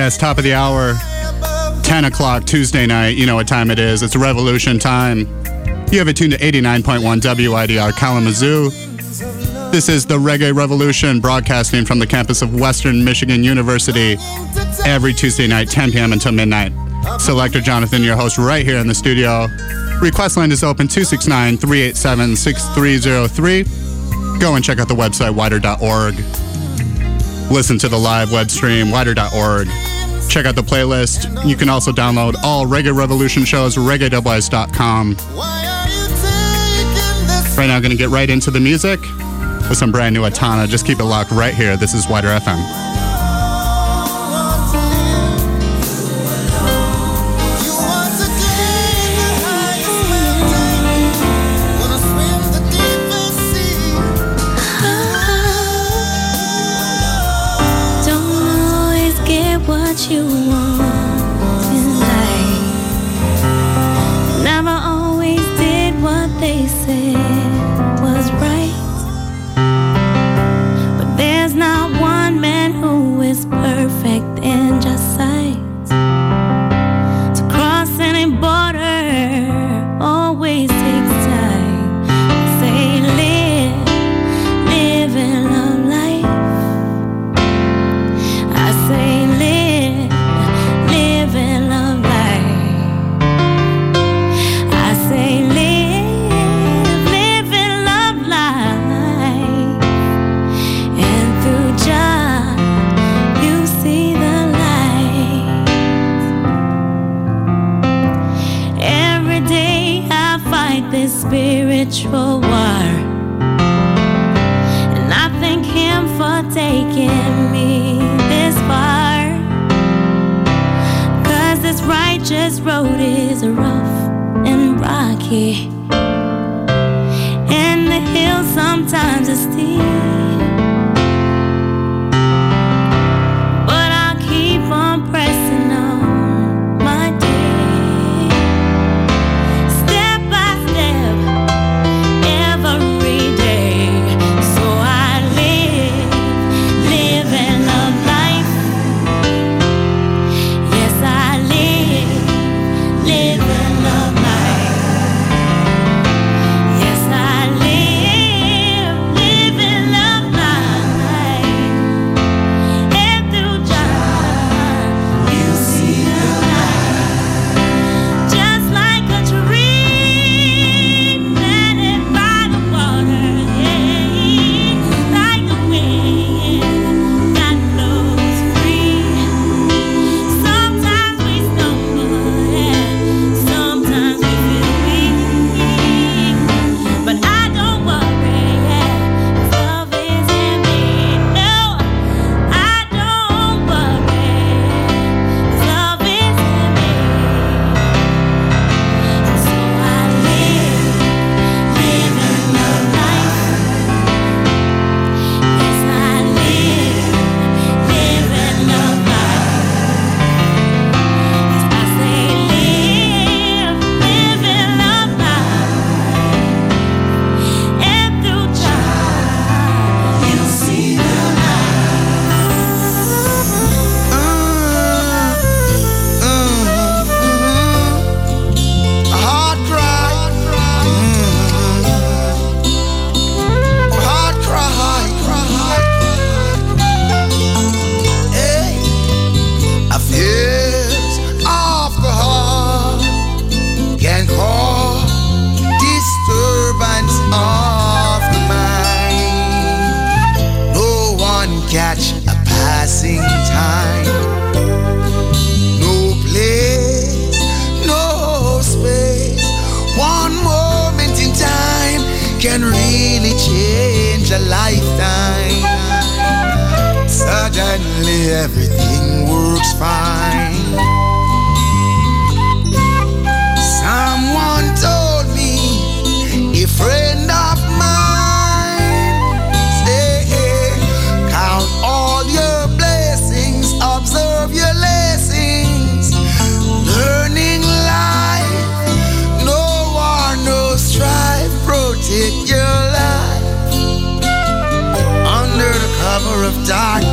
Yes, top of the hour, 10 o'clock Tuesday night. You know what time it is. It's revolution time. You have it tuned to 89.1 WIDR Kalamazoo. This is the Reggae Revolution broadcasting from the campus of Western Michigan University every Tuesday night, 10 p.m. until midnight. Selector Jonathon, your host, right here in the studio. Request line is open 269 387 6303. Go and check out the website, wider.org. Listen to the live web stream, wider.org check out the playlist. You can also download all Reggae Revolution shows, reggae.com. Right now, going to get right into the music with some brand new Etana. Just keep it locked right here. This is WIDR FM. Catch a passing time. No place, no space. One moment in time can really change a lifetime. Suddenly everything works fine. Darkness.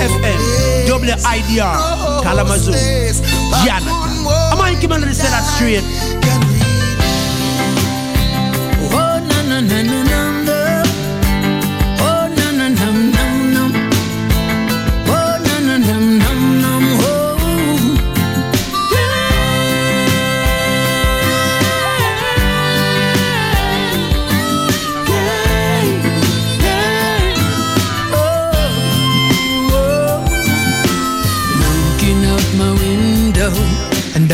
WIDR, oh, oh, Kalamazoo, Jonathon. I'm going to keep on say that straight.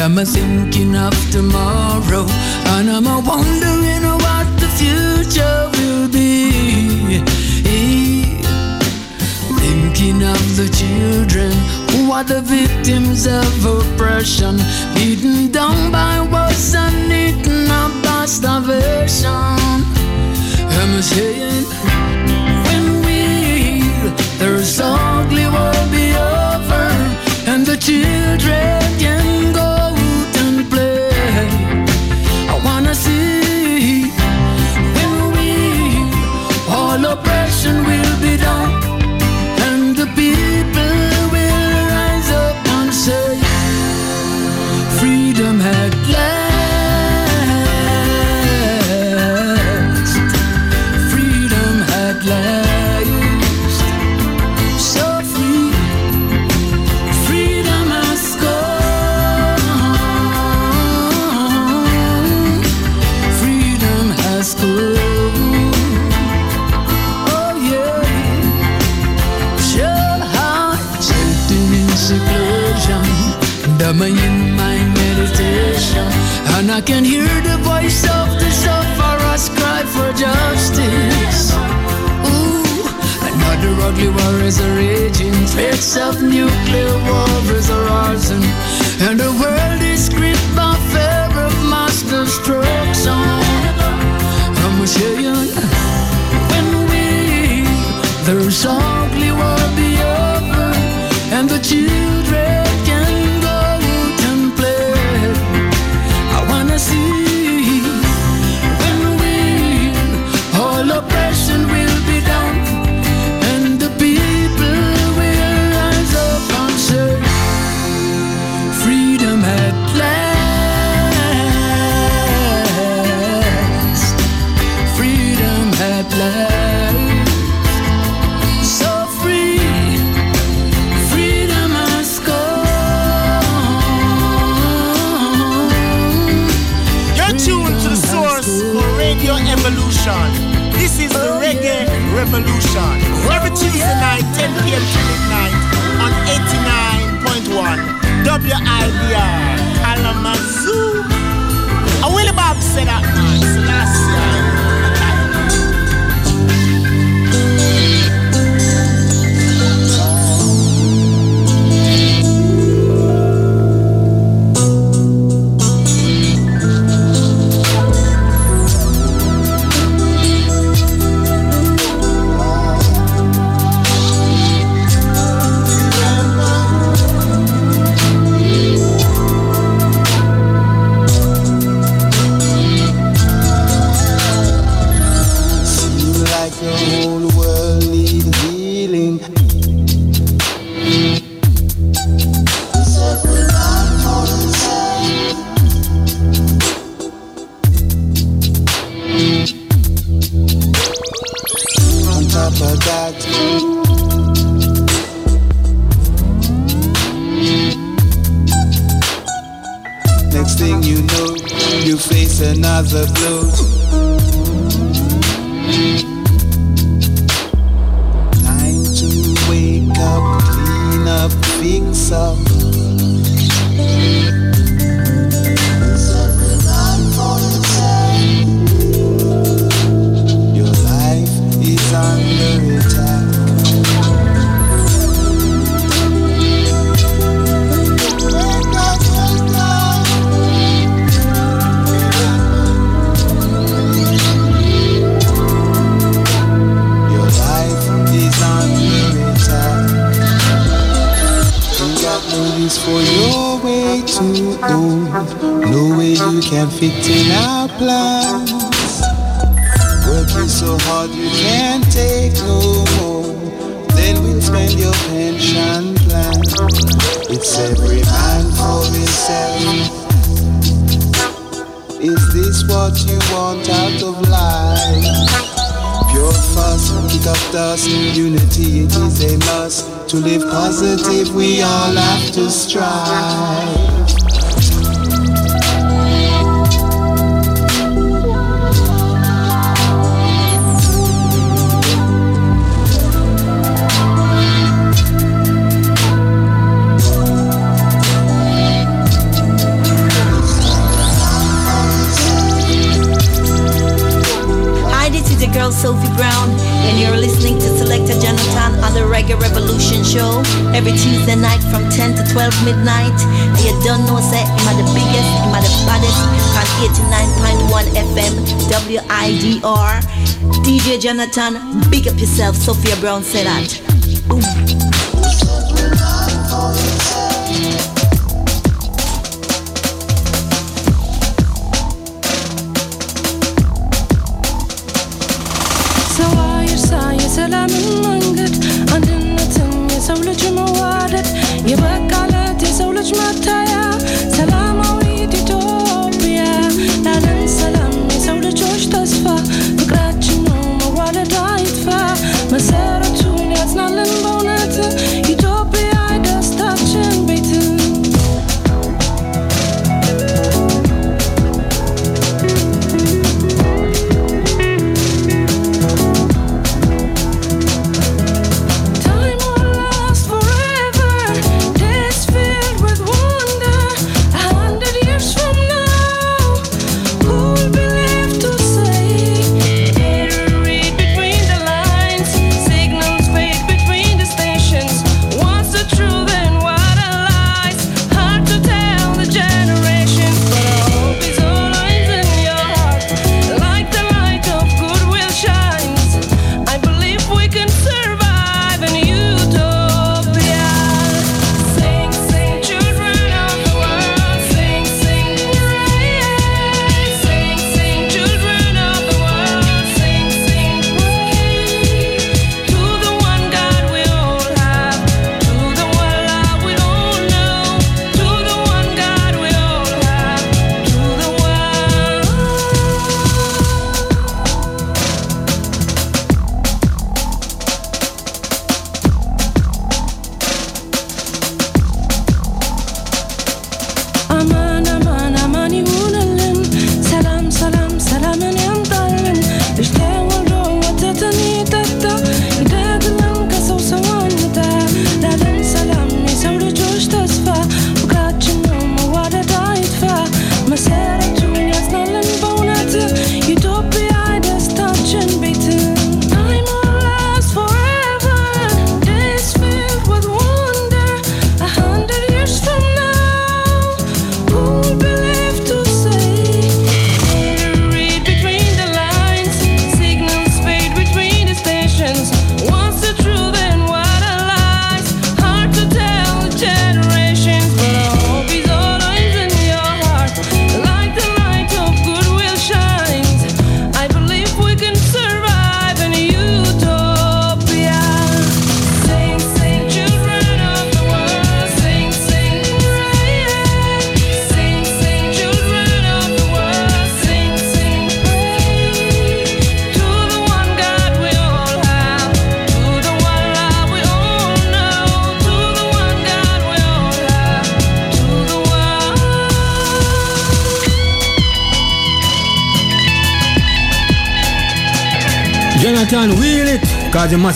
I'm a thinking of tomorrow, and I'm a wondering what the future will be. Thinking of the children who are the victims of oppression, beaten down by wars and eaten up by starvation. I'm saying, ugly war is raging. Threats of nuclear war is arising. And the world p.m. to midnight on 89.1 WIDR girl Sophie Brown, and you're listening to Selector Jonathon on the Reggae Revolution Show every Tuesday night from 10 to 12 midnight. You don't know, say, am I the biggest, am I the baddest? On 89.1 FM, WIDR. DJ Jonathon, big up yourself, Sophia Brown said that. Boom.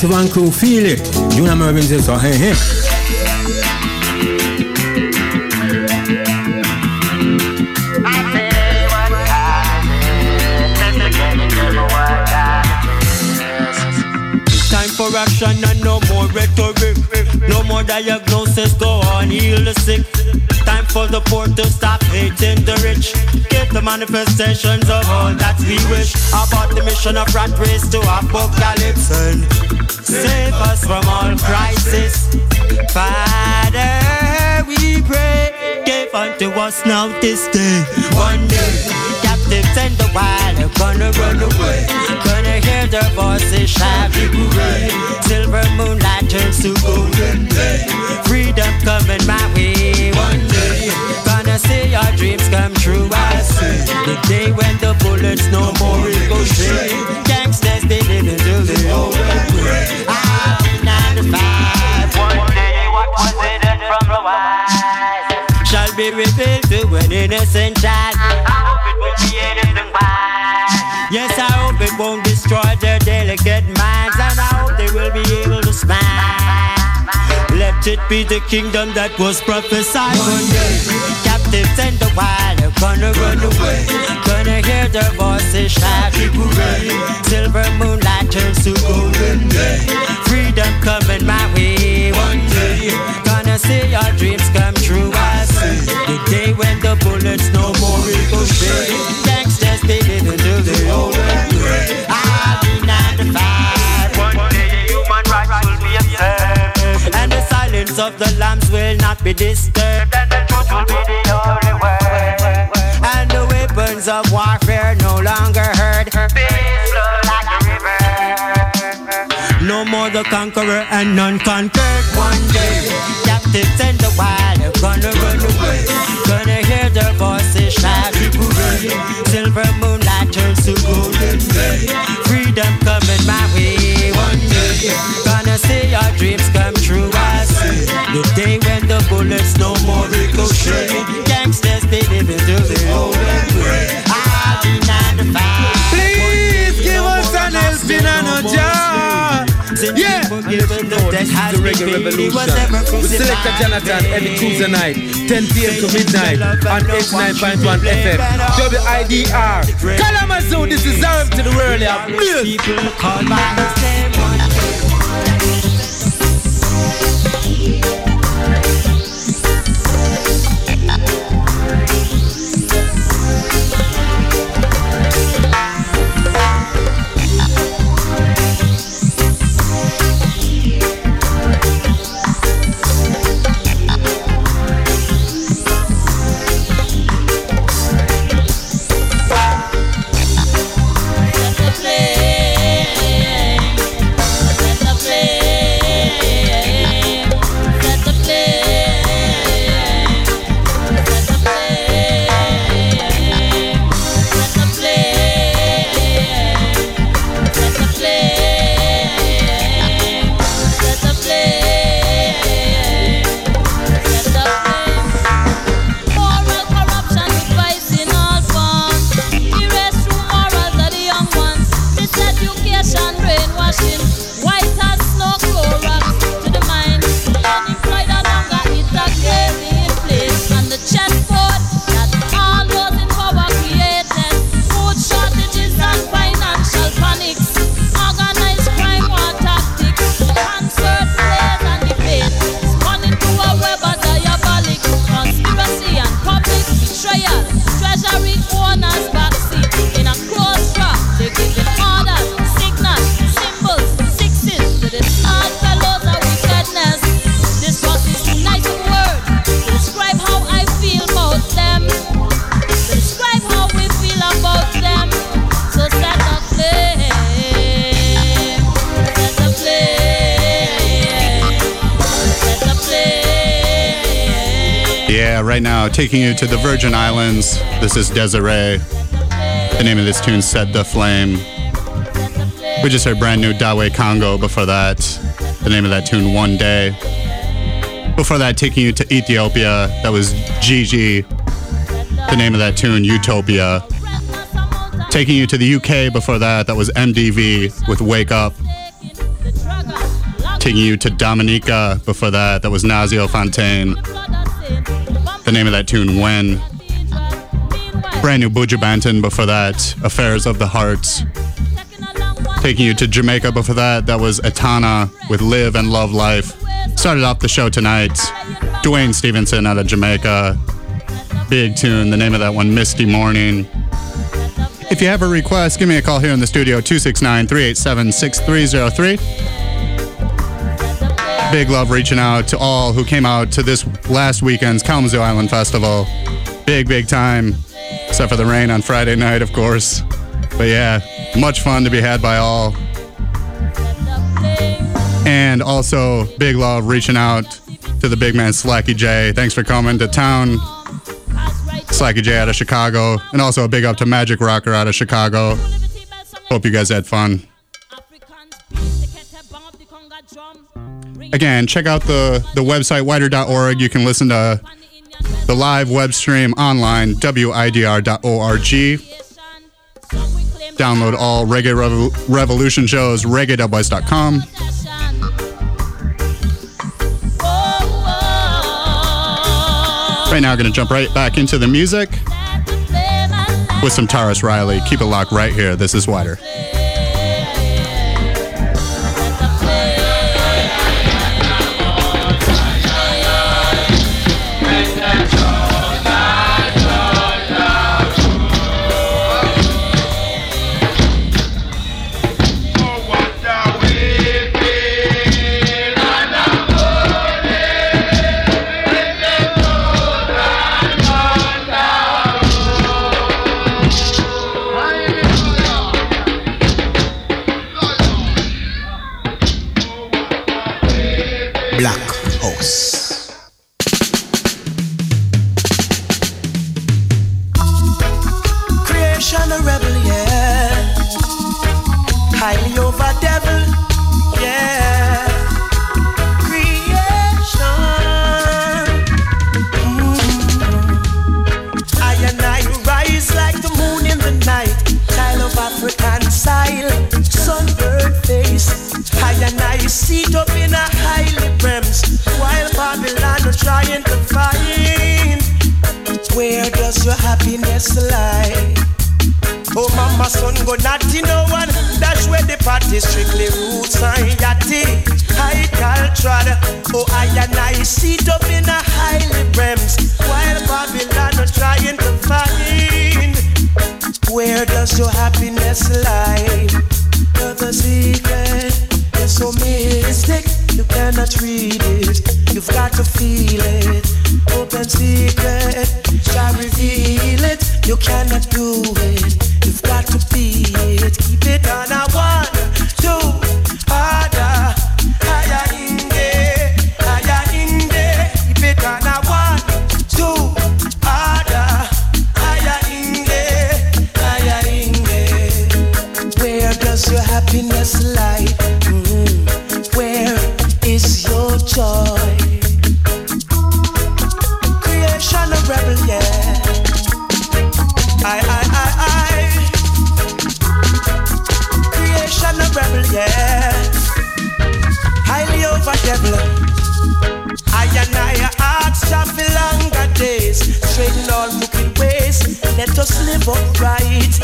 And crew feel it. Mervin says so, hey, hey. Time for action and no more rhetoric. No more diagnosis, go on, heal the sick. Time for the poor to stop hating the rich. Get the manifestations of all that we wish. About the mission of rat race to apocalypse and save us from all crisis. Father, we pray, give unto us now this day. One day, captives in the wild are gonna run away. Gonna hear their voices shout hooray. Silver moonlight turns to golden day. Freedom coming my way one day. Gonna see our dreams come true. I see the day when the bullets no more ricochet. They live until they overgrade. I'll be 95. One day what was hidden from the wise shall be revealed to an innocent child. I hope it won't be anything bad. Yes, I hope it won't destroy their delicate minds, and I hope they will be able to smile. Let it be the kingdom that was prophesied one day. Captives in the wild are gonna run away. Gonna hear their voices shout hooray. Silver moonlight turns to golden day. Freedom coming my way one day. Gonna see our dreams come true. I see the day when the bullets no the of the lambs will not be disturbed. And the truth will be the only word. And the weapons of warfare no longer heard. Peace flow like a river. No more the conqueror and none conquered. One day, captives in the wild are gonna run away. Gonna hear their voices shout. Silver moonlight turns to golden day. Freedom coming my way one day. Gonna see our dreams come true. I see the day when the bullets no more ricochet. Gangsters they live until they old and gray. I'll be 95. Please give us an helping and a jar. Yeah, and listen to this is the Reggae Revolution with Selector Jonathon every Tuesday night, 10 p.m. to midnight on 89.1 FM. WIDR. Kalamazoo, this is Arab to the world. Yeah. Taking you to the Virgin Islands. This is Dezarie. The name of this tune, Set the Flame. We just heard brand new Daweh Congo before that. The name of that tune, One Day. Before that, taking you to Ethiopia. That was Gigi. The name of that tune, Utopia. Taking you to the UK before that, that was MDV with Wake Up. Taking you to Dominica before that, that was Nasio Fontaine. The name of that tune, When. Brand new Buju Banton before that, Affairs of the Heart. Taking you to Jamaica before that, that was Etana with Live and Love Life. Started off the show tonight, Duane Stephenson out of Jamaica. Big tune, the name of that one, Misty Morning. If you have a request, give me a call here in the studio, 269 387 6303. Big love reaching out to all who came out to this last weekend's Kalamazoo Island Festival. Big, big time, except for the rain on Friday night, of course. But yeah, much fun to be had by all. And also, big love reaching out to the big man Slacky J. Thanks for coming to town. Slacky J out of Chicago. And also a big up to Magic Rocker out of Chicago. Hope you guys had fun. Again, check out the, the website, wider.org. You can listen to the live web stream online, widr.org. Download all Reggae Revo- Revolution shows, reggae.west.com. Right now, going to jump right back into the music with some Tarrus Riley. Keep it locked right here. This is WIDR. Style, sunburned face. I and I sit up in a highly brems while Babylon are trying to find where does your happiness lie? Oh, mama, son, go naughty, no one. That's where the party strictly roots and yachty. High culture. Oh, I and I sit up in a highly brems while Babylon are trying to find where does your happiness lie? But the secret is so mystic, you cannot read it. You've got to feel it. Open secret, shall reveal it. You cannot do it. You've got to be it. Keep it on a one, ways. Live upright.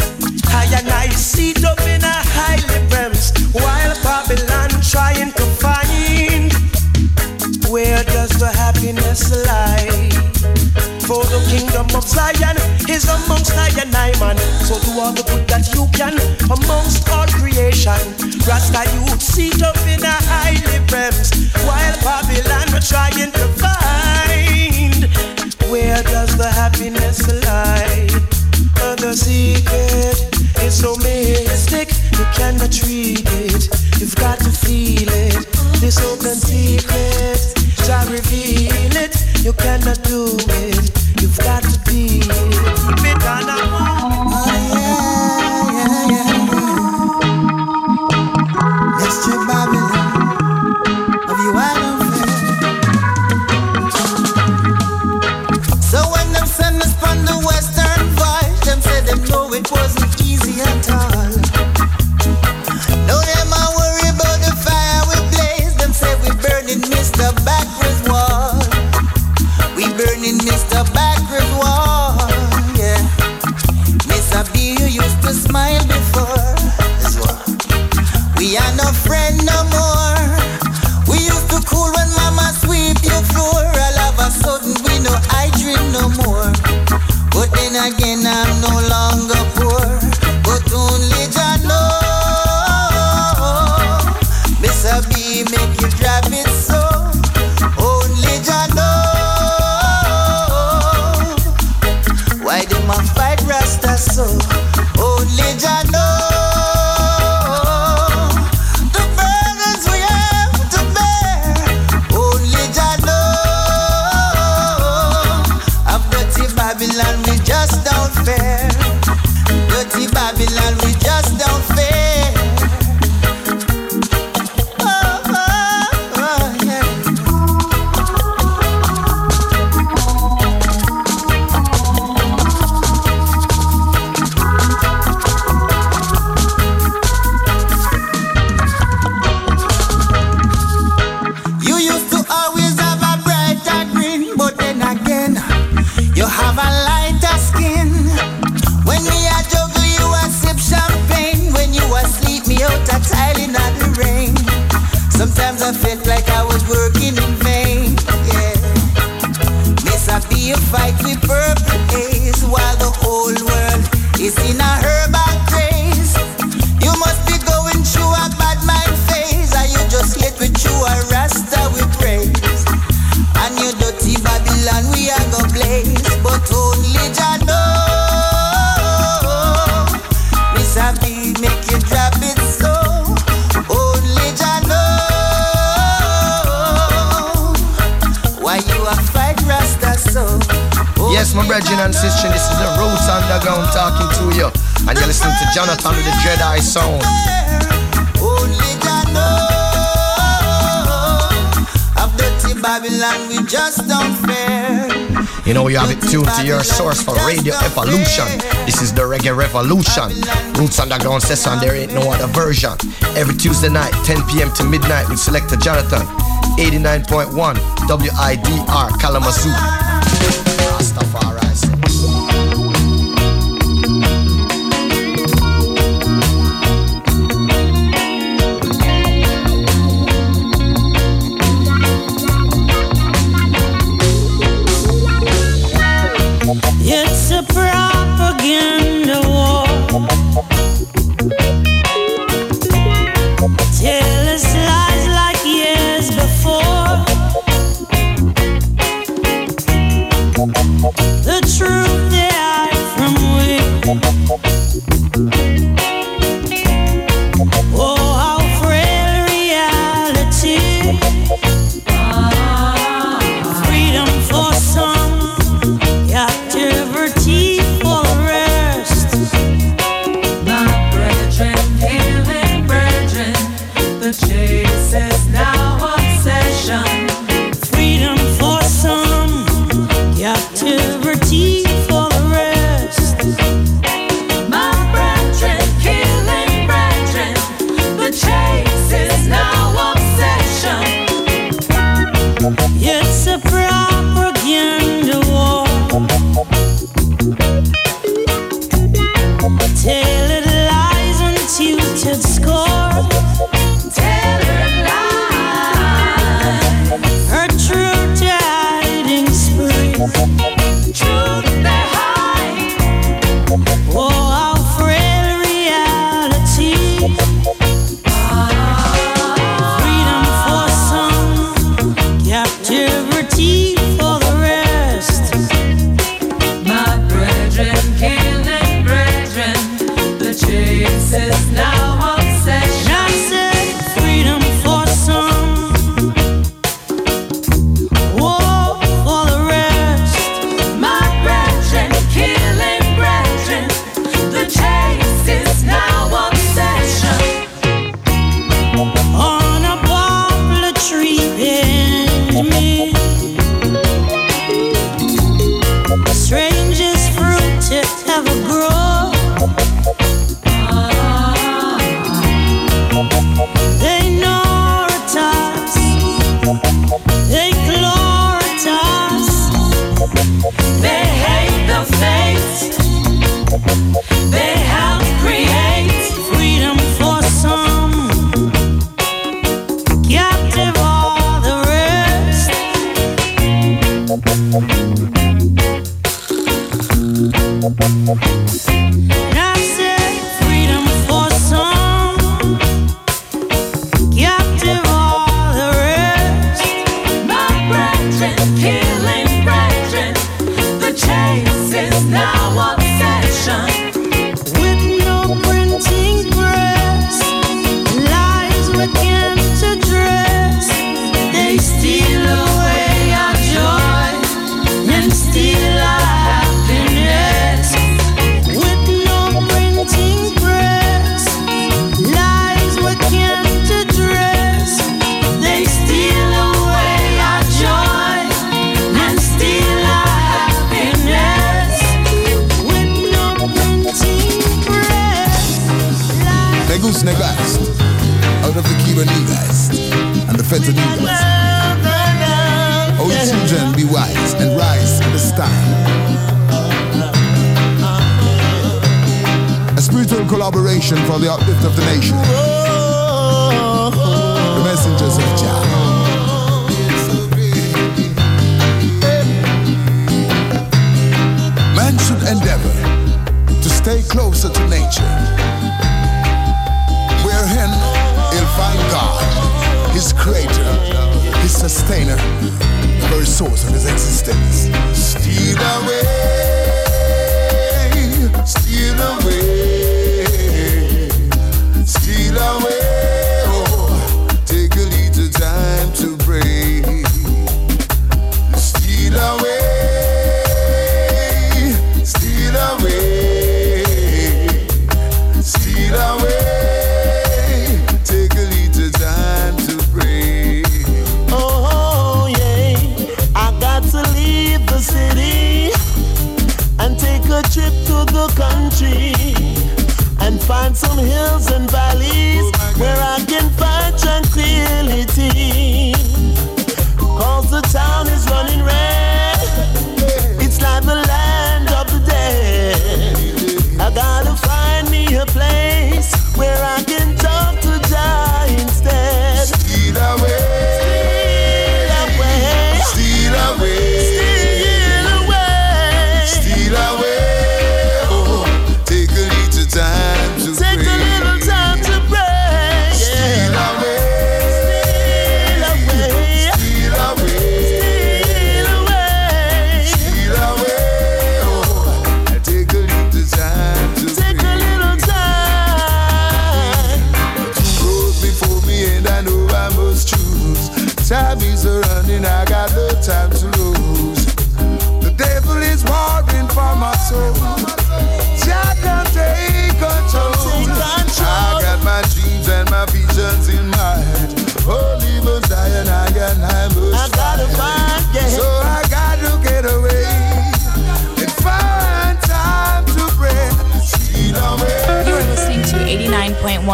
I and I sit up in a highly brems while Babylon trying to find where does the happiness lie? For the kingdom of Zion is amongst I and I, man. So do all the good that you can amongst all creation. Rasta youth sit up in a highly brems while Babylon trying to find where does the happiness lie? The secret is so mystic, you cannot treat it. You've got to feel it. This open secret shall reveal it. You cannot do it. source for Radio Evolution. This is the Reggae Revolution. Roots Underground Session, there ain't no other version. Every Tuesday night, 10 p.m. to midnight with Selector Jonathon. 89.1 WIDR Kalamazoo. me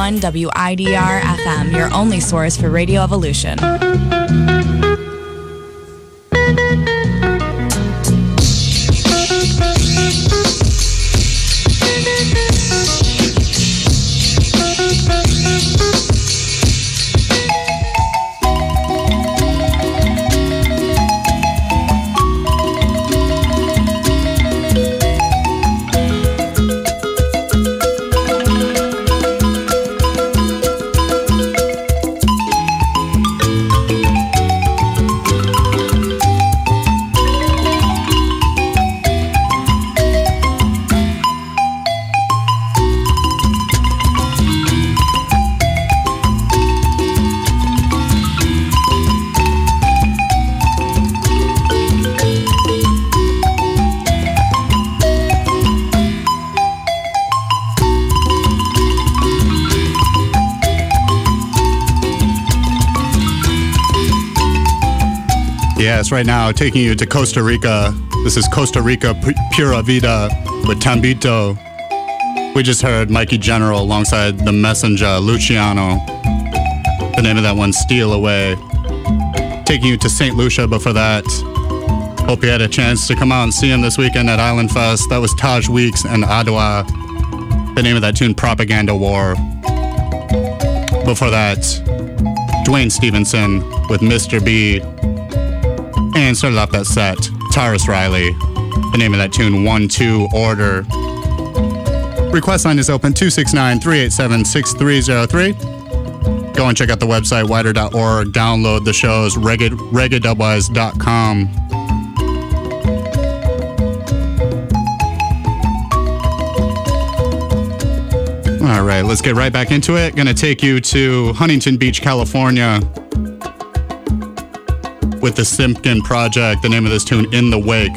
89.1 WIDR FM, your only source for Radio Evolution. Right now taking you to Costa Rica. This is Costa Rica Pu- Pura Vida with Tambito. We just heard Mikey General alongside the messenger Luciano. The name of that one, Steal Away. Taking you to St. Lucia before that. Hope you had a chance to come out and see him this weekend at Island Fest. That was Taj Weekes and Adowa. The name of that tune, Propaganda War. Before that, Duane Stephenson with Mr. B. And started off that set, Tarrus Riley. The name of that tune, 1 2 Order. Request line is open 269 387 6303. Go and check out the website, wider.org. Download the shows, reggae, reggae.wise.com. All right, let's get right back into it. Gonna take you to Huntington Beach, California with the Simpkin Project. The name of this tune, In the Wake.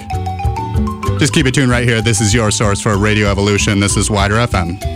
Just keep it tuned right here. This is your source for Radio Evolution. This is Wider FM.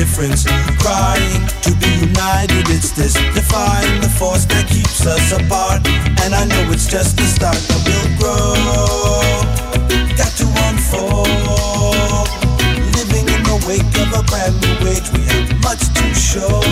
difference. Crying to be united, it's this. Defying the force that keeps us apart. And I know it's just the start, but we'll grow. Got to unfold. Living in the wake of a brand new age, we have much to show.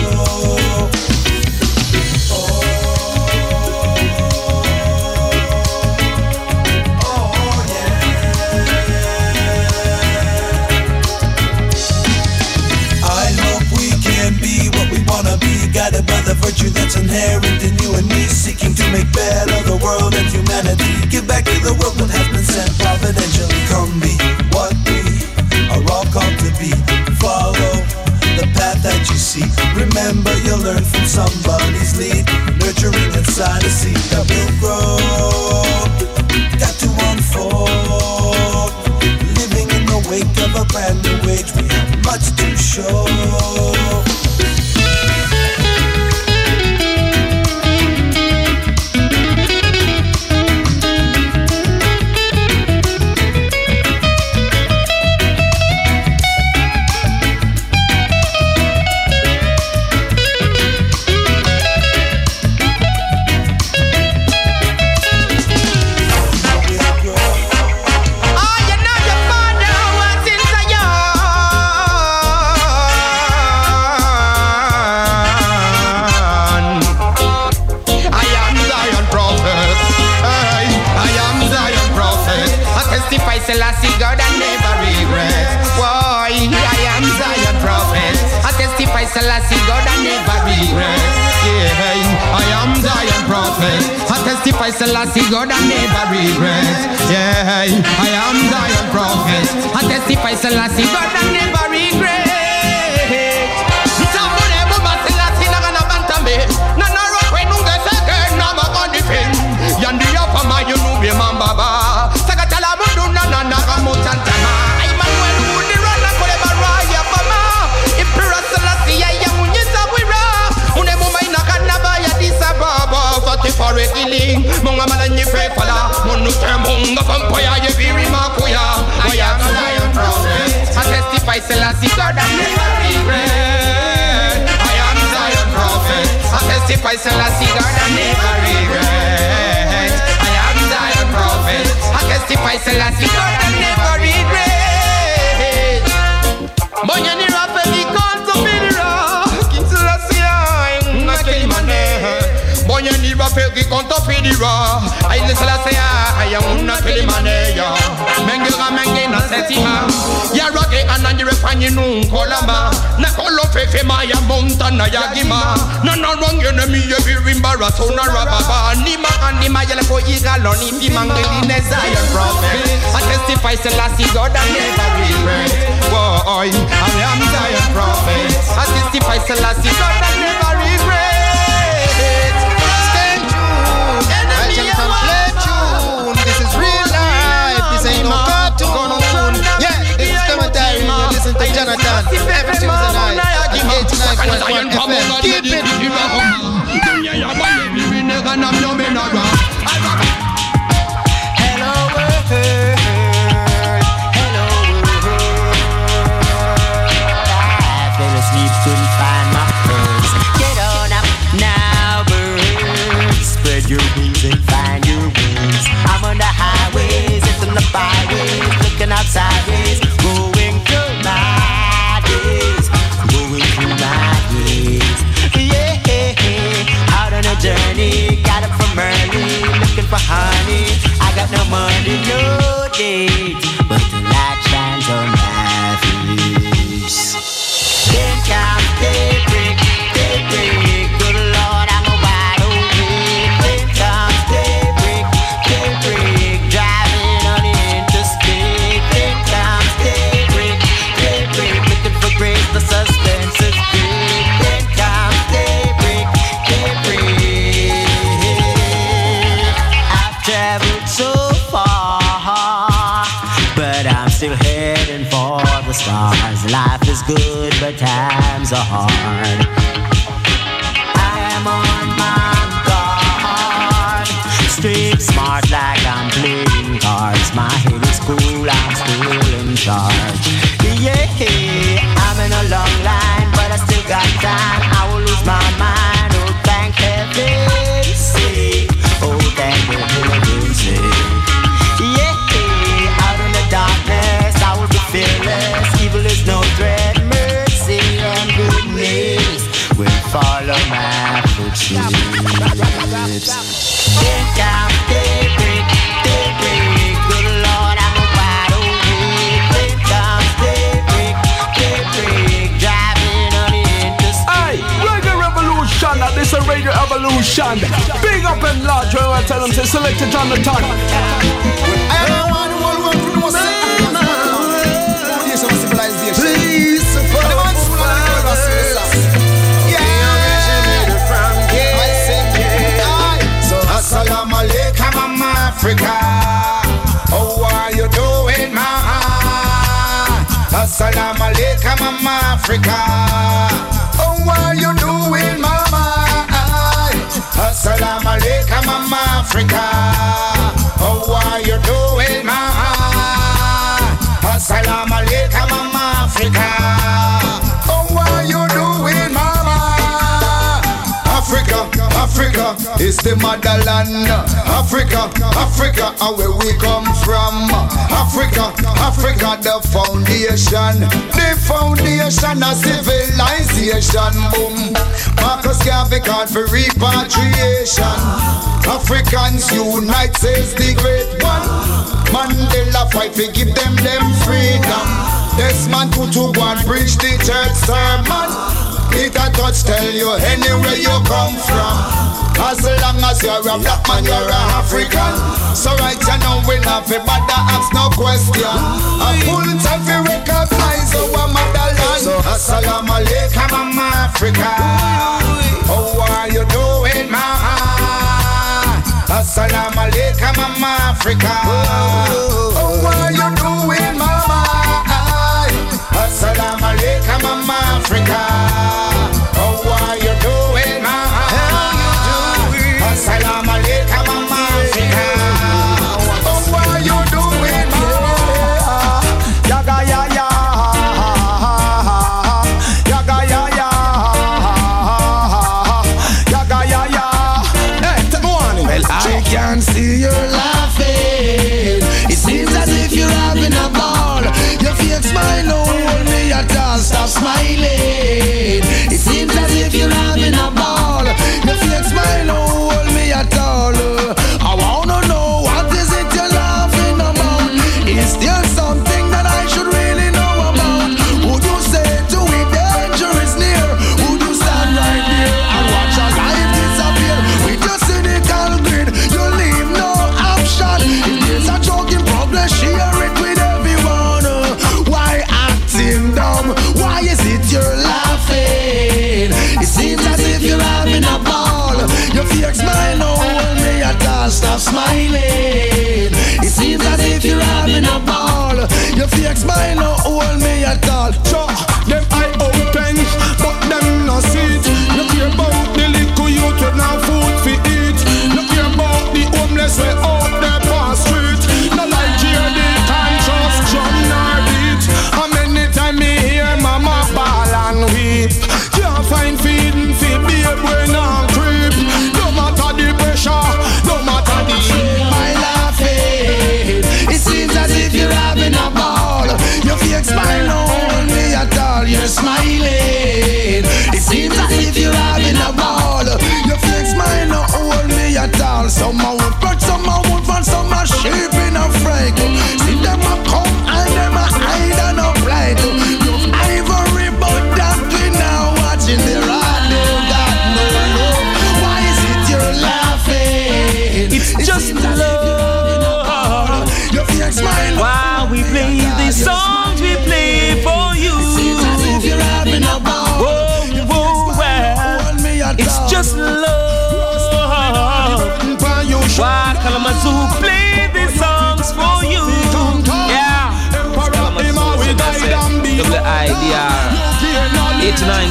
come from. As long as you're a black man, you're an African. So right you know we not fi bother ask no question. A full time fi recognize our motherland. So assalamu alaikum, I'm Africa. How are you doing, my heart? Assalamu alaikum, I'm Africa. How are you doing, mama? Assalamu alaikum, I'm Africa. How are 塞了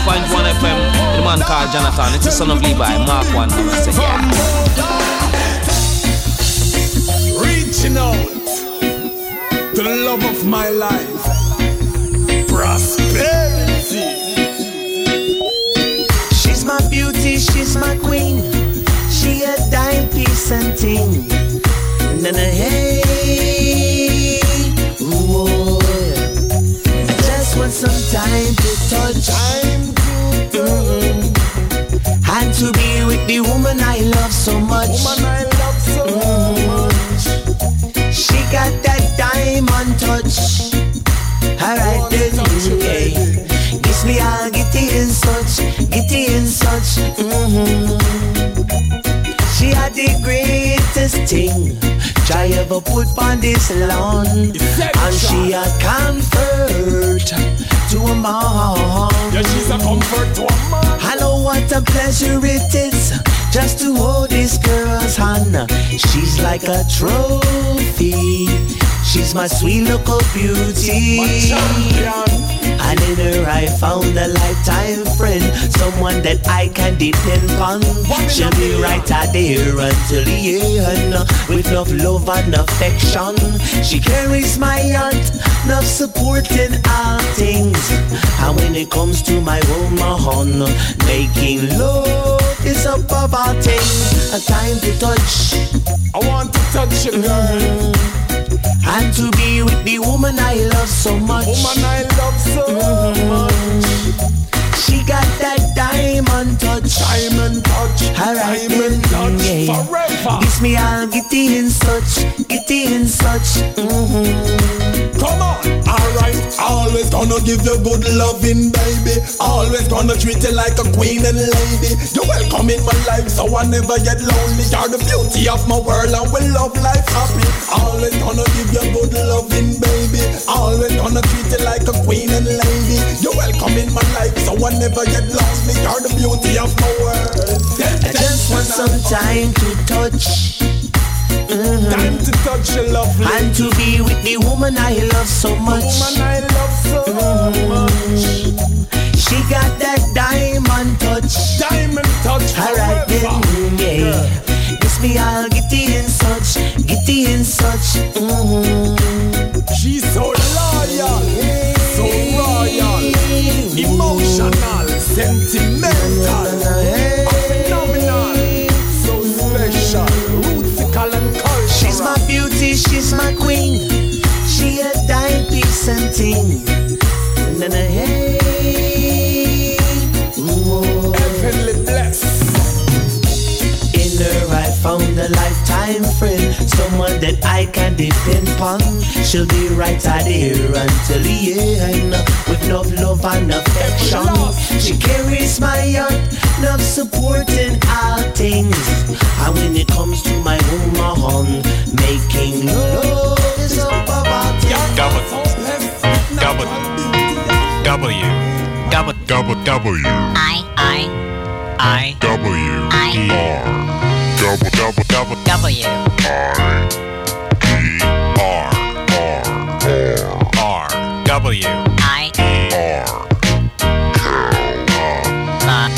99.1 FM. The man called Jonathon. It's the son of Levi. Mark one. I say, yeah. Reaching out to the love of my life. Prosperity. She's my beauty. She's my queen. She a dime piece and ting. Na na hey. Ooh, oh, yeah. Just want some time to touch. Time to mm And to be with the woman I love so much. I love so much. She got that diamond touch. Alright then, yeah. Kiss me, I'll get it in such, get it in such. hmm She had the greatest thing. Try ever put on this lawn, and she a comfort to a man. Yeah, she's a comfort to a man. I know what a pleasure it is just to hold this girl's hand. She's like a trophy. She's my sweet little beauty. And in her I found a lifetime friend, someone that I can depend on. She'll be right out there until the end, with enough love and affection. She carries my heart, enough support in all things. And when it comes to my woman, making love is above all things. A time to touch. I want to touch you, girl. And to be with the woman I love so much. Woman I love so mm. much. She got that diamond touch. Diamond touch. Alright Diamond touch yeah. forever. Kiss me, I'll get in such, get in such. Mm-hmm. Come on, alright. Always gonna give you good loving, baby. Always gonna treat you like a queen and lady. You're welcome in my life, so I never get lonely. You're the beauty of my world, and we love life happy. Always gonna give you good loving, baby. Always gonna treat you like a queen and lady. You're welcome in my life, so I never get lonely. You're the beauty of my world. I just want some time to touch. Mhm. Time to touch your lovely. And to be with the woman I love so much. woman I love so much. She got that diamond touch. Diamond touch. Alright then, yeah. Kiss me, I'll get in such, get in such. Mm-hmm. She's so loyal, so royal, emotional, sentimental, phenomenal, so special, rootsical and cultural. She's my beauty, she's my queen. She a dime piece and ting. Na na hey. Found a lifetime friend, someone that I can depend upon. She'll be right out here until the end, with enough love and affection. She carries my heart, enough support in all things. And when it comes to my woman, making love is above all things. Double, double, W, double, double, W, I, I, I, W, I, E, R, double, double, double, W, I, E, R, R, R, R, W, I, E, R, uh,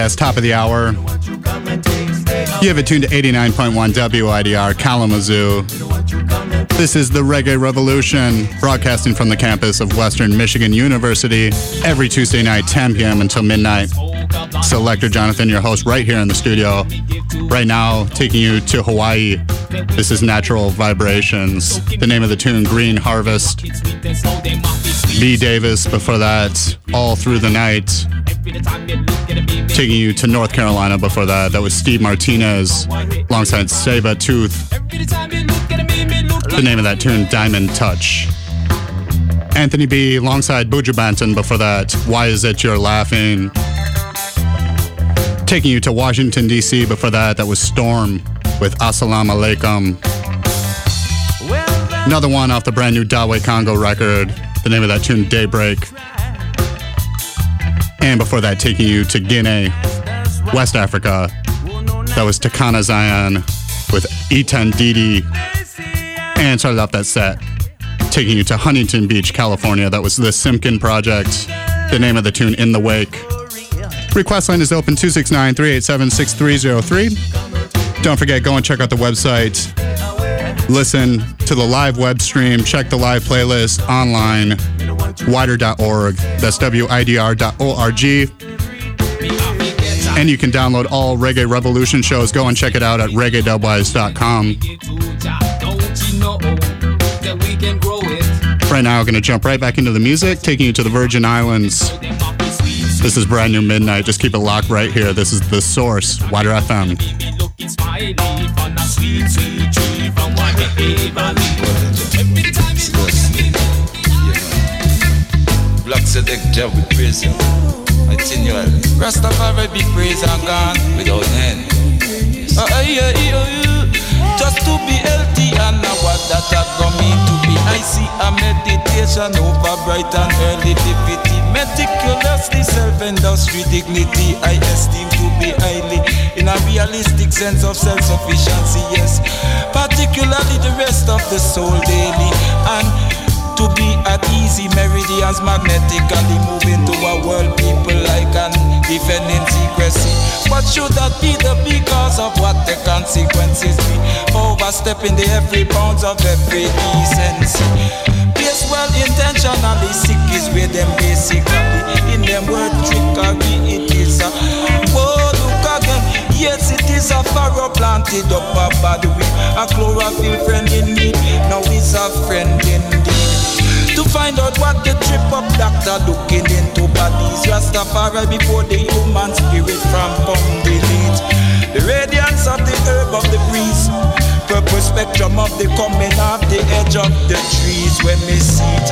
Top of the hour. You have it tuned to 89.1 WIDR Kalamazoo. This is the Reggae Revolution, broadcasting from the campus of Western Michigan University every Tuesday night, 10 p.m. until midnight. Selector Jonathon, your host, right here in the studio. Right now, taking you to Hawaii. This is Natural Vibrations. The name of the tune, Green Harvest. B. Davis, before that, All Through the Night. Taking you to North Carolina before that. That was Steve Martinez alongside Saba Tooth. The name of that tune, Diamond Touch. Anthony B alongside Buju Banton before that. Why is it you're laughing? Taking you to Washington, D.C. before that. That was Storm with Assalamu Alaikum. Another one off the brand new Daweh Congo record. The name of that tune, Daybreak. And before that, taking you to Guinea, West Africa. That was Takana Zion with I Tan Didi. And started off that set, taking you to Huntington Beach, California. That was the Simpkin Project. The name of the tune, In the Wake. Request line is open 269 387 6303. Don't forget, go and check out the website. Listen to the live web stream. Check the live playlist online. Wider.org. That's widr.org. And you can download all Reggae Revolution shows. Go and check it out at reggae.wise.com. Right now, we're going to jump right back into the music, taking you to the Virgin Islands. This is brand new Midnite. Just keep it locked right here. This is the source, Wider FM. Black Sedek Jah we praise you continually. Rastafari be praised and gone without end. Uh, uh. Just to be healthy and now what that I me to be. I see a meditation over bright and early divinity. Meticulously self-industry dignity. I esteem to be highly in a realistic sense of self-sufficiency. Yes, particularly the rest of the soul daily and to be at easy meridians magnetically moving to a world people like and defending secrecy. But should that be the because of what the consequences be? For overstepping the every bounds of every decency. Yes, well intentionally sick is where them basically in them word trickery it is a oh look yes it is a furrow planted up above the way a chlorophyll friend in need now is a friend indeed to find out what the trip up doctor looking into. Bodies Rastafari before the human spirit from delete the radiance of the herb of the breeze. Purple spectrum of the coming of the edge of the trees. When we see it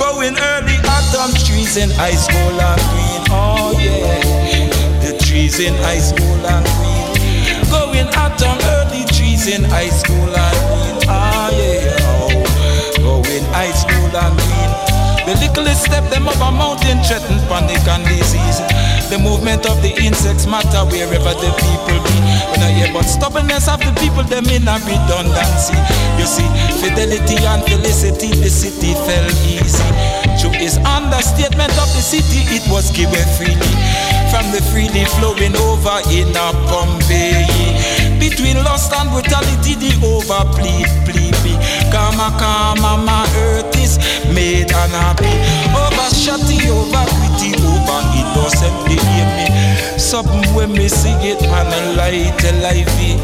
going early autumn trees in high school and green. Oh yeah. The trees in high school and green. Going autumn early trees in high school and green. Ah yeah. Oh going high and the littlest step them up a mountain threaten panic and disease the movement of the insects matter wherever the people be. When I hear about stubbornness of the people, them in a redundancy. You see, fidelity and felicity, the city fell easy. Through his understatement of the city, it was given freely. From the freely flowing over in a Bombay. Between lust and brutality, the overplead, plead me. Karma, karma, my earth is made unhappy. Over shutty, over quitty, over innocently hear me. Something when me see it, man, a light, a livey.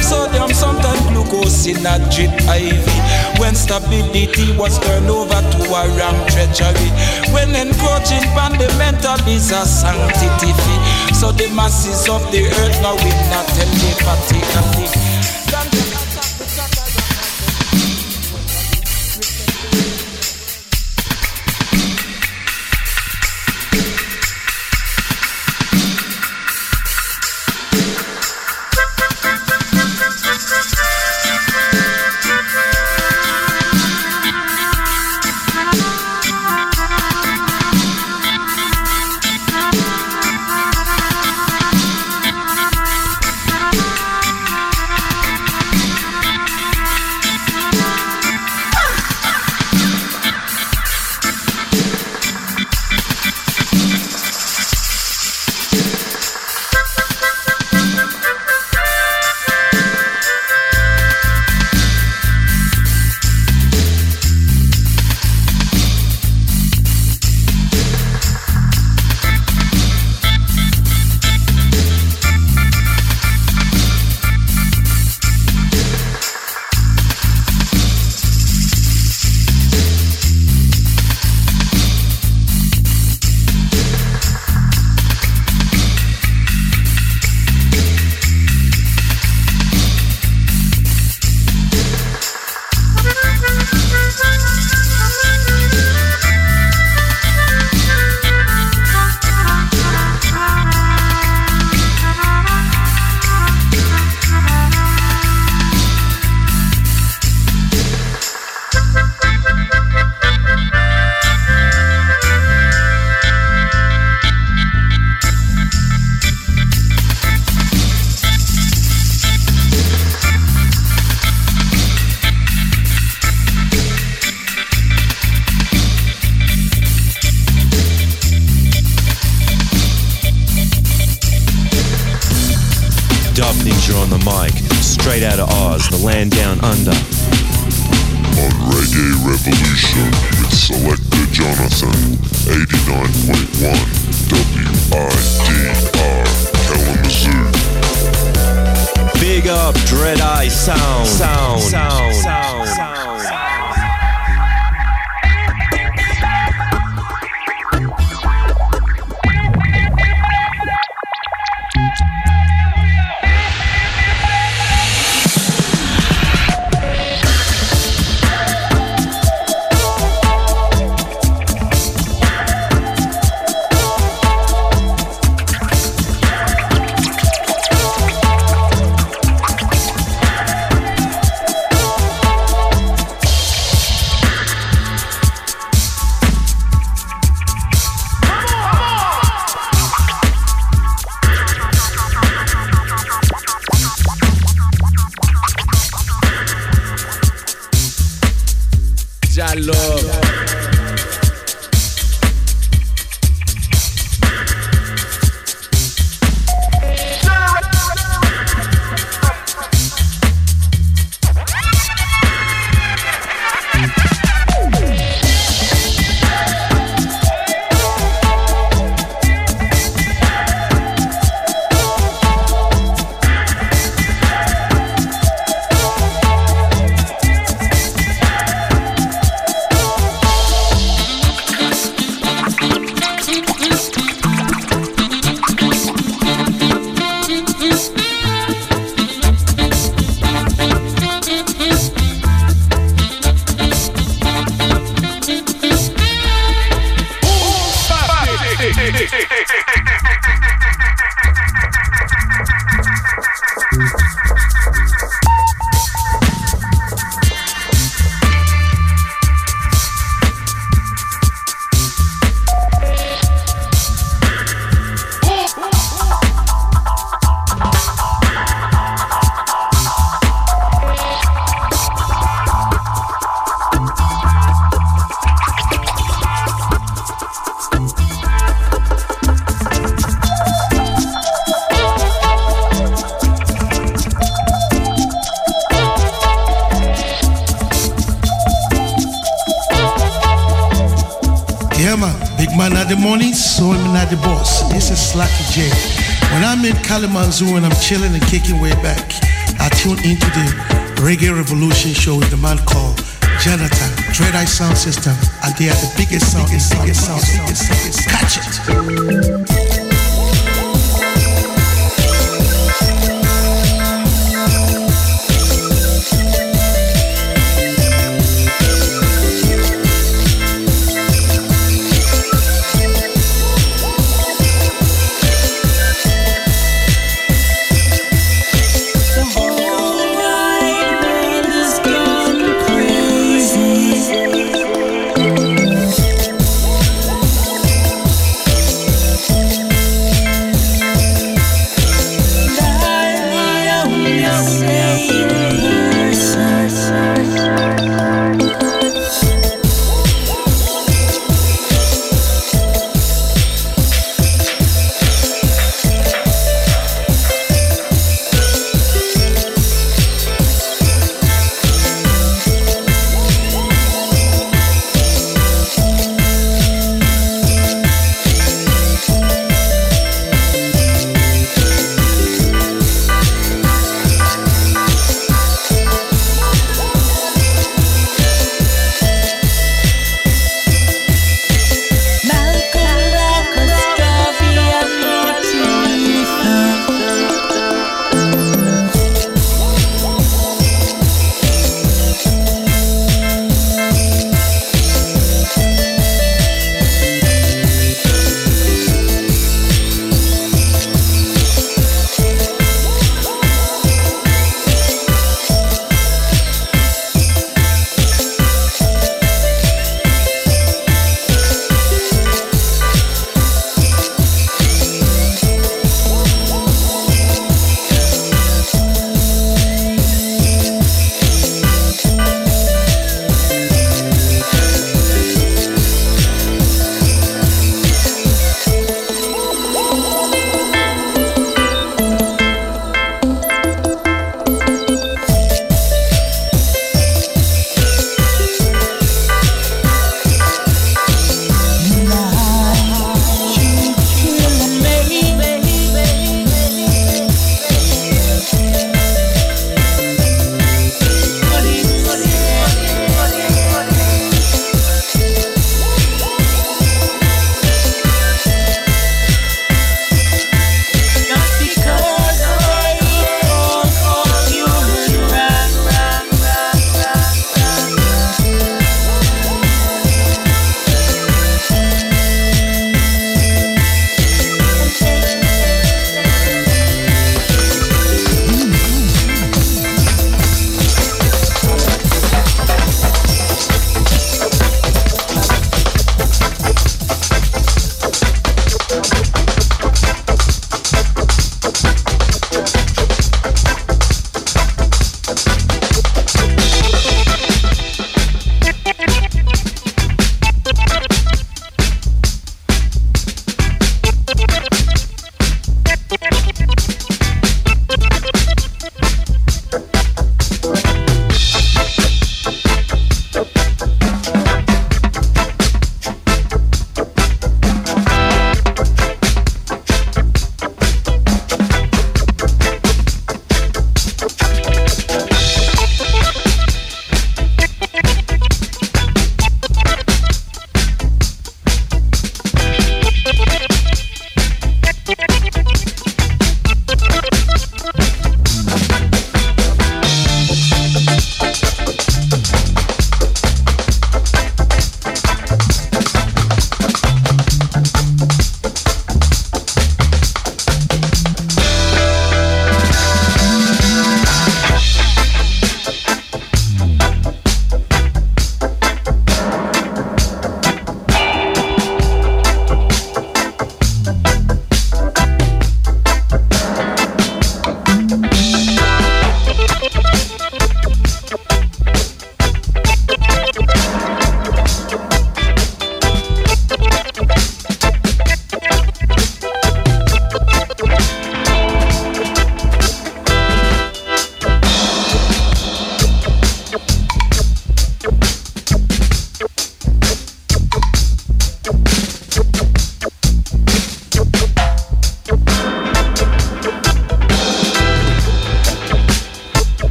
So damn sometimes glucose in a drip IV. When stability was turned over to a wrong treachery. When encroaching fundamental is a sanctity. So the masses of the earth now will not telepathically. Remember, big man at the money, soul man at the boss. This is Slacky J. When I'm in Kalamazoo and I'm chilling and kicking way back, I tune into the Reggae Revolution show with the man called Jonathon, Dread Eye Sound System, and they are the biggest sound, biggest, biggest sound, biggest sound, biggest sound. Catch it.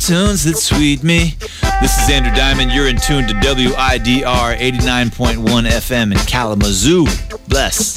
some tunes that sweet me. This is Andrew Diamond. You're in tune to WIDR 89.1 FM in Kalamazoo. Bless.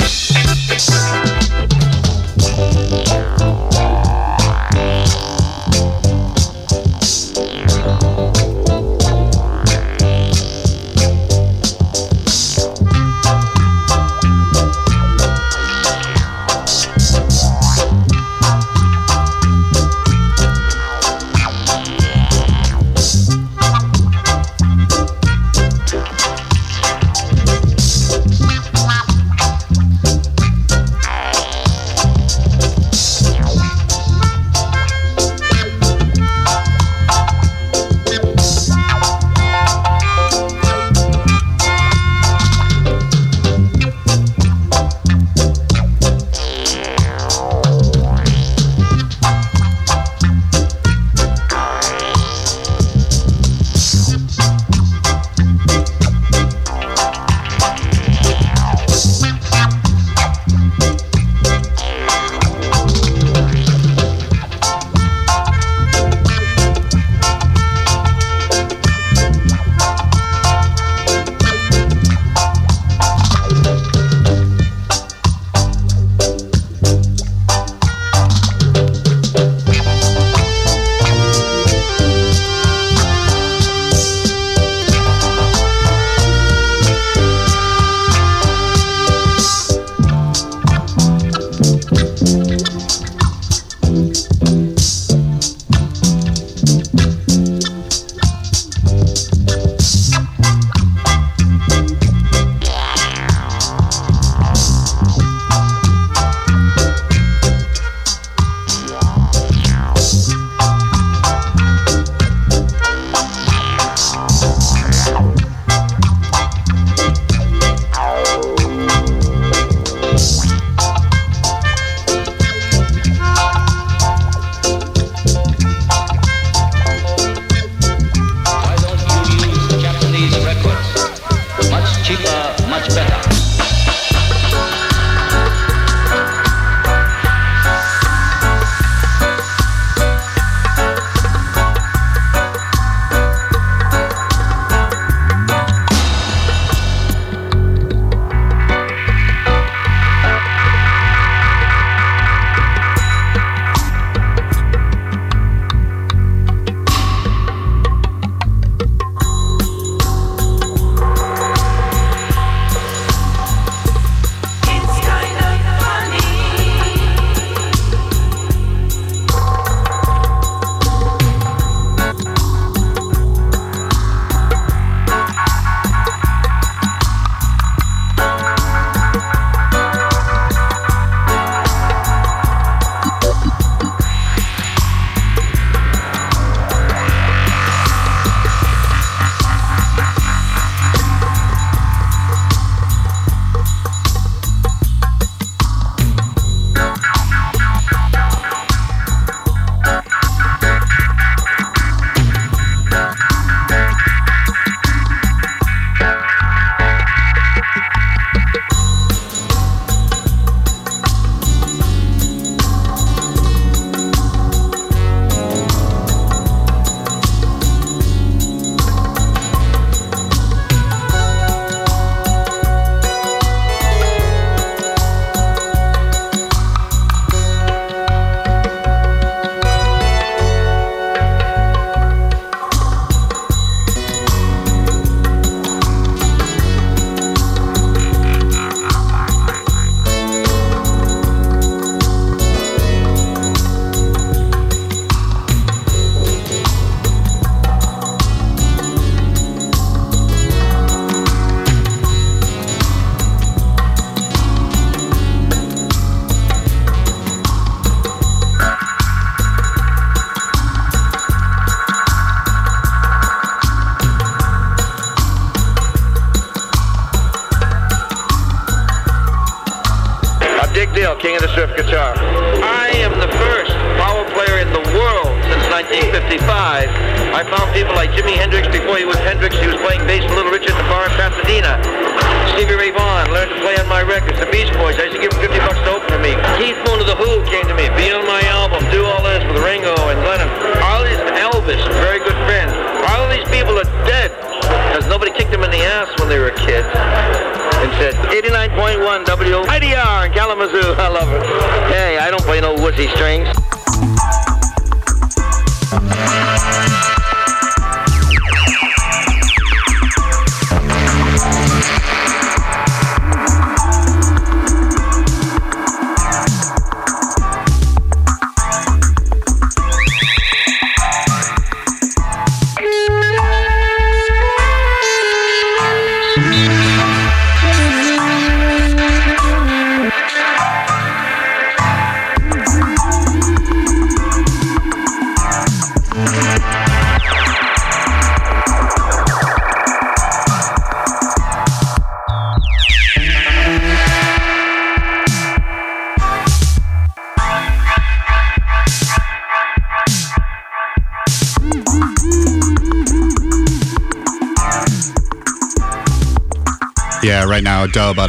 people like Jimi Hendrix. Before he was Hendrix, he was playing bass for Little Richard in the bar in Pasadena. Stevie Ray Vaughan learned to play on my records. The Beach Boys, I used to give him 50 bucks to open for me. Keith Moon of The Who came to me, be on my album, do all this with Ringo and Lennon. All these, Elvis, very good friends. All these people are dead because nobody kicked them in the ass when they were kids and said, 89.1 W IDR in Kalamazoo. I love it. Hey, I don't play no wussy strings.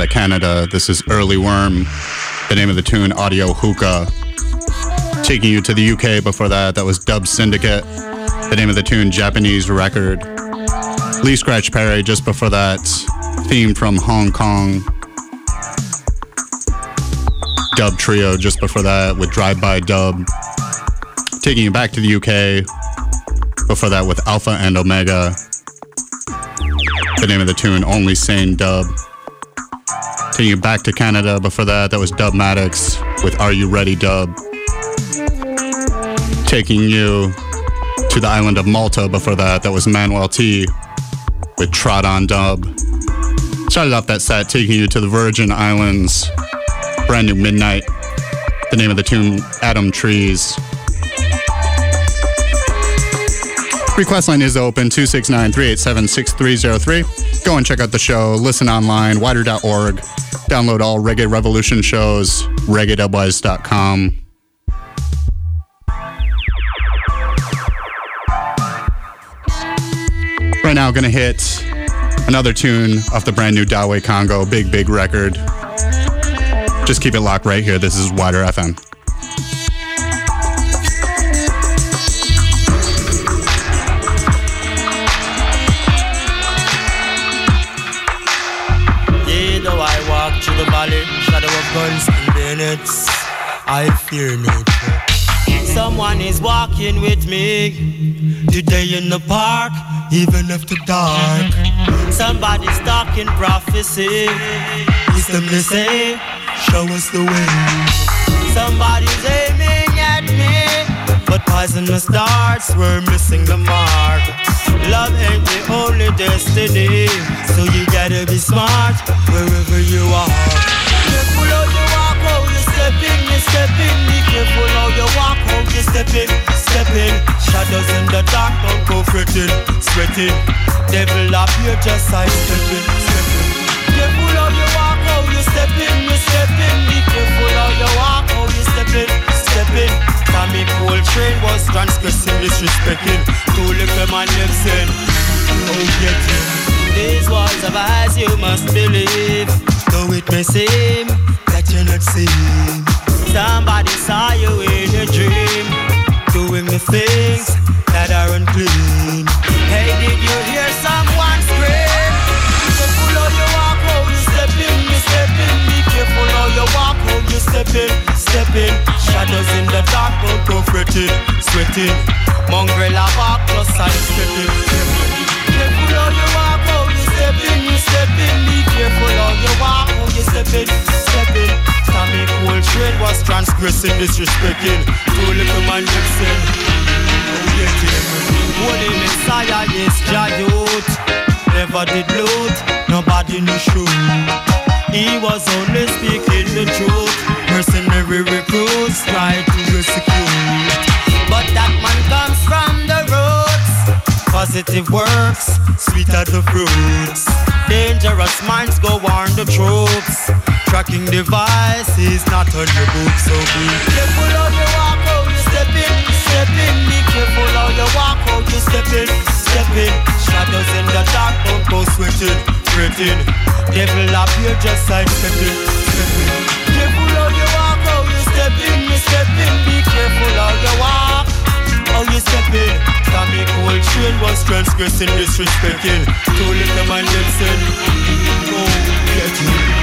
Canada. This is Earlyworm. The name of the tune, Audio Hookah. Taking you to the UK before that, that was Dub Syndicate. The name of the tune, Japanese Record. Lee Scratch Perry just before that. Theme from Hong Kong. Dub Trio just before that with Drive By Dub. Taking you back to the UK. Before that with Alpha and Omega. The name of the tune, Only Sane Dub. You back to Canada. Before that, that was Dubmatix with Are You Ready Dub. Taking you to the island of Malta. Before that, that was Manwell T with Trod on Dub. Started off that set, taking you to the Virgin Islands. Brand new Midnite. The name of the tune, Atom Trees. Request line is open 269 387 6303. Go and check out the show. Listen online, widr.org. Download all Reggae Revolution shows, reggae.wise.com. Right now, gonna hit another tune off the brand new Daweh Congo, big, big record. Just keep it locked right here. This is WIDR FM. Guns and bayonets, I fear no nature. Someone is walking with me today in the park, even after dark. Somebody's talking prophecy. Wisdom they say, show us the way. Somebody's aiming at me, but poisonous darts, we're missing the mark. Love ain't the only destiny, so you gotta be smart wherever you are. Careful how you walk, how you step in, step in. Shadows in the dark, don't go fretting, sweating. Devil up here, just side stepping, stepping. Careful how you walk, how you step in, you step in. Be careful how you walk, how you step in, step in. Tommy Coltrane was transgressing, disrespecting. Two little man lives in. Oh, get him. These words of eyes you must believe. Though it may seem that you're not seeing. Somebody saw you in a dream, doing the things that are unclean. Hey, did you hear someone scream? Be careful how you walk, how you step in, you step in. Be careful how you walk, how you step in, step in. Shadows in the dark, don't go fretting, sweating. Mongrel a walk, plus stepping, stepping. Careful how you walk, how you step in, you step in. Be careful how you walk, how you step in, step in. Tommy Coltrane was transgressing, disrespecting. Two little man him. Holy Messiah is Jayut. Never did loot, nobody knew shoot. He was only speaking the truth. Mercenary recruits try to execute. But that man comes from the roots. Positive works, sweet are the fruits. Dangerous minds go warn the troops. Tracking device is not on your book, so be careful how you walk, how you step in, step in. Be careful how you walk, how you step in, step in. Shadows in the dark, don't go sweating, fretting. Devil here just side stepping, stepping. Careful how you walk, how you step in, you step in. Be careful how you walk, how you step in. Tommy Coltrane was transgressing, disrespecting. Two little man Jensen, oh, get him.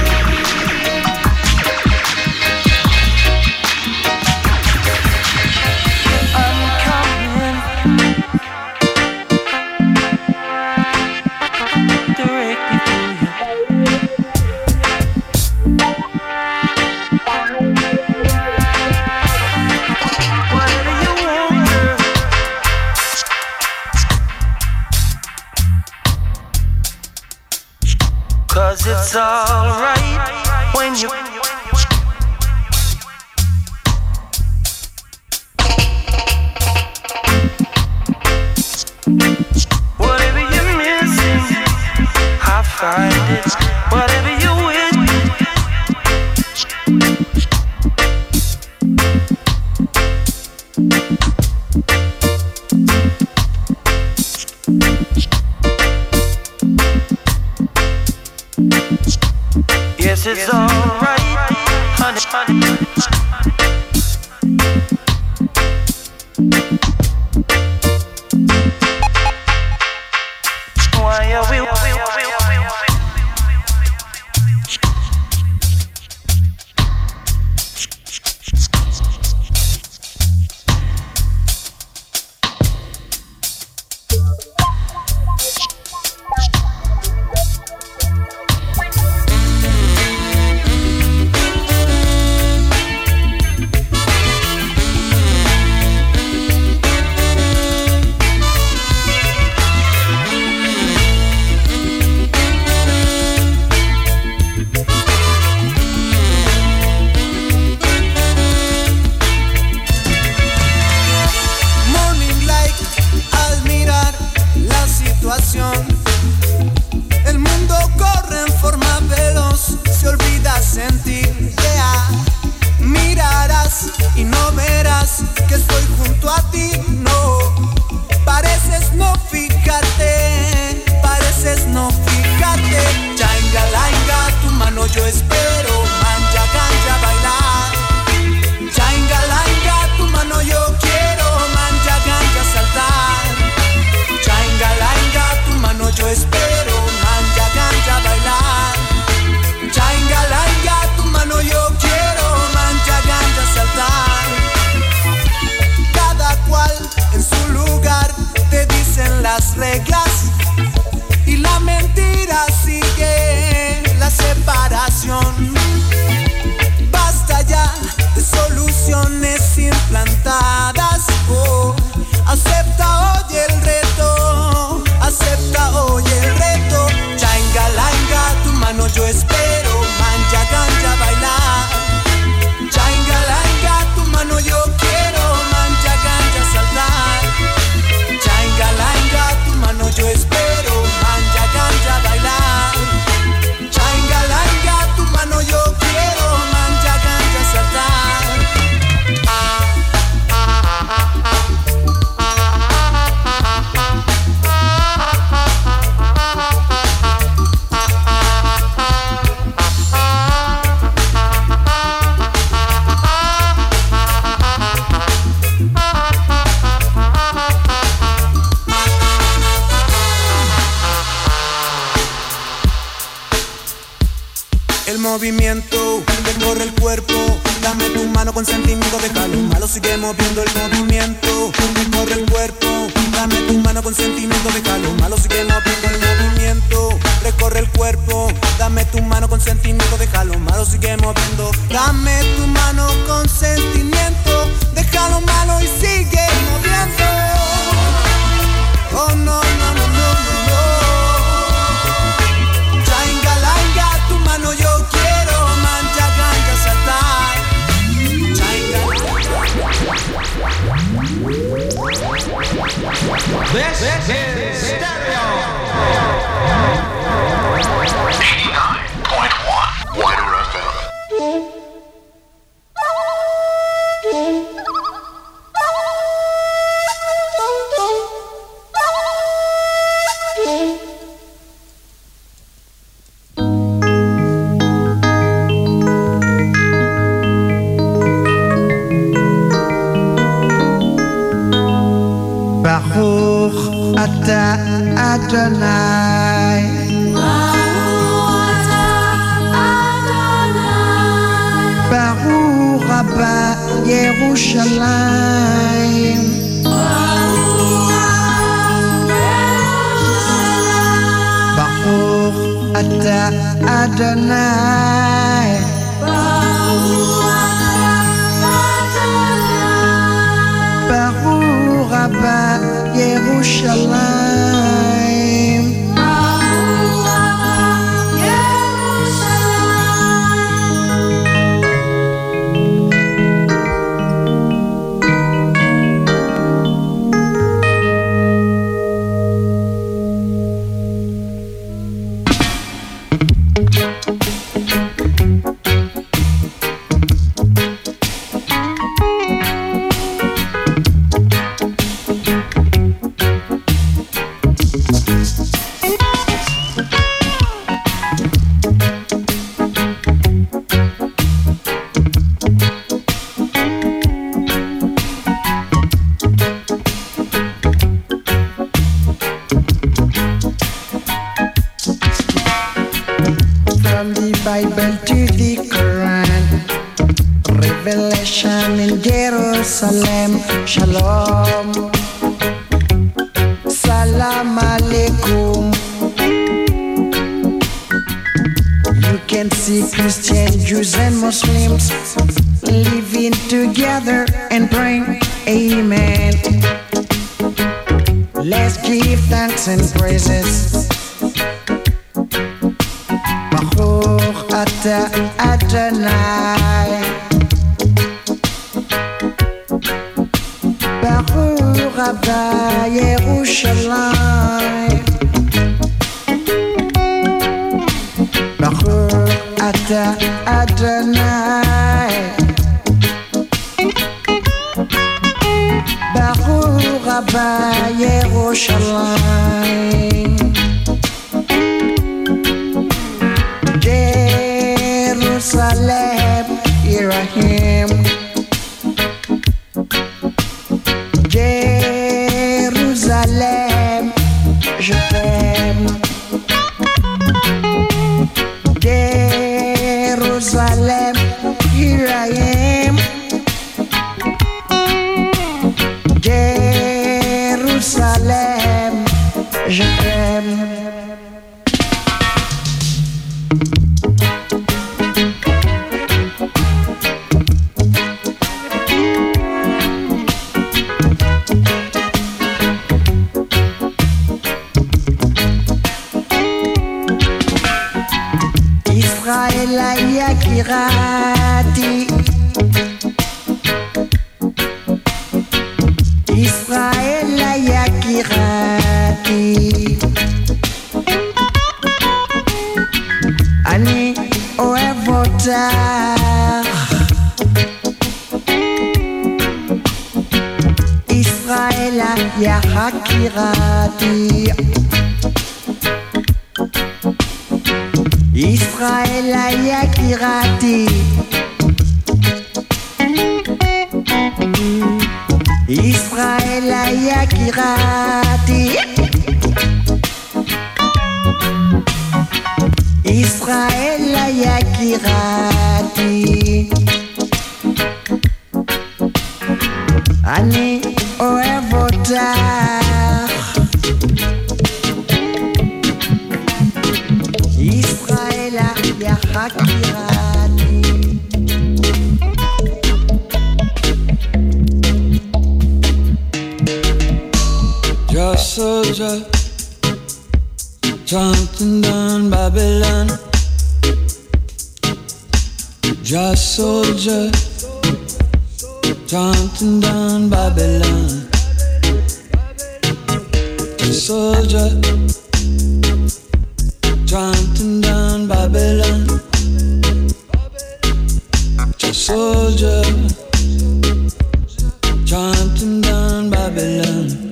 Babylon.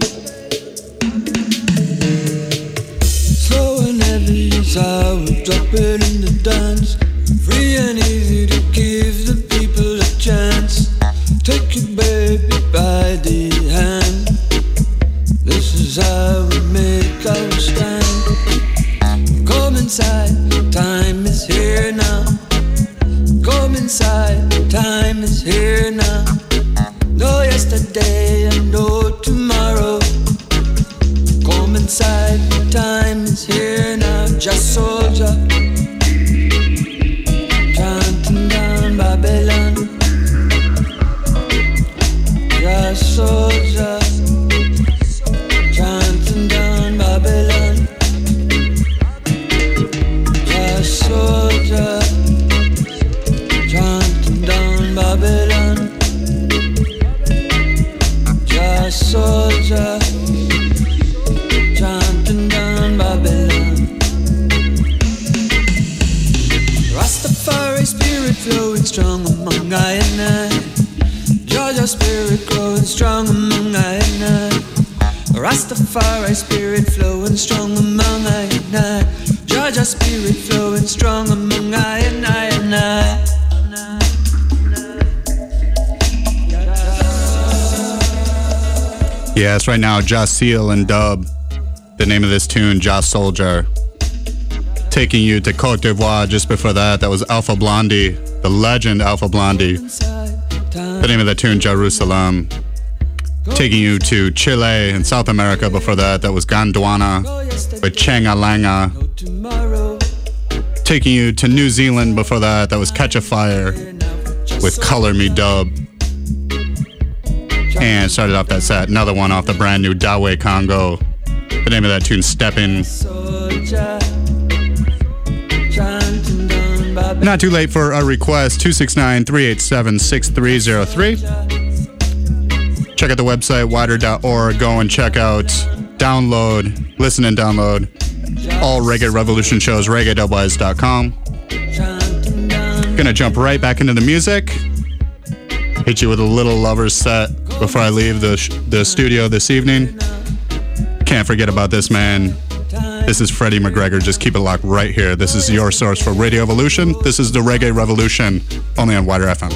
The dance. Free and easy to give the people a chance. Take your baby by the hand. This is how we make our stand. right now, Jah Seal and Dub. The name of this tune, Jah Soldier. Taking you to Cote d'Ivoire just before that, that was Alpha Blondy, the legend Alpha Blondy. The name of that tune, Jerusalem. Taking you to Chile and South America before that, that was Gondwana with Chainga Langa. Taking you to New Zealand before that, that was Katchafire with Color Me Dub. And started off that set, another one off the brand new Daweh Congo. The name of that tune, Steppin'. Not too late for a request, 269 387 6303. Check out the website, widr.org. Go and check out, download, listen and download all Reggae Revolution shows, reggae.wise.com. Gonna jump right back into the music. Hit you with a little lover's set before I leave the, the studio this evening. Can't forget about this man. This is Freddie McGregor. Just keep it locked right here. This is your source for Radio Evolution. This is the Reggae Revolution, only on WIDR FM.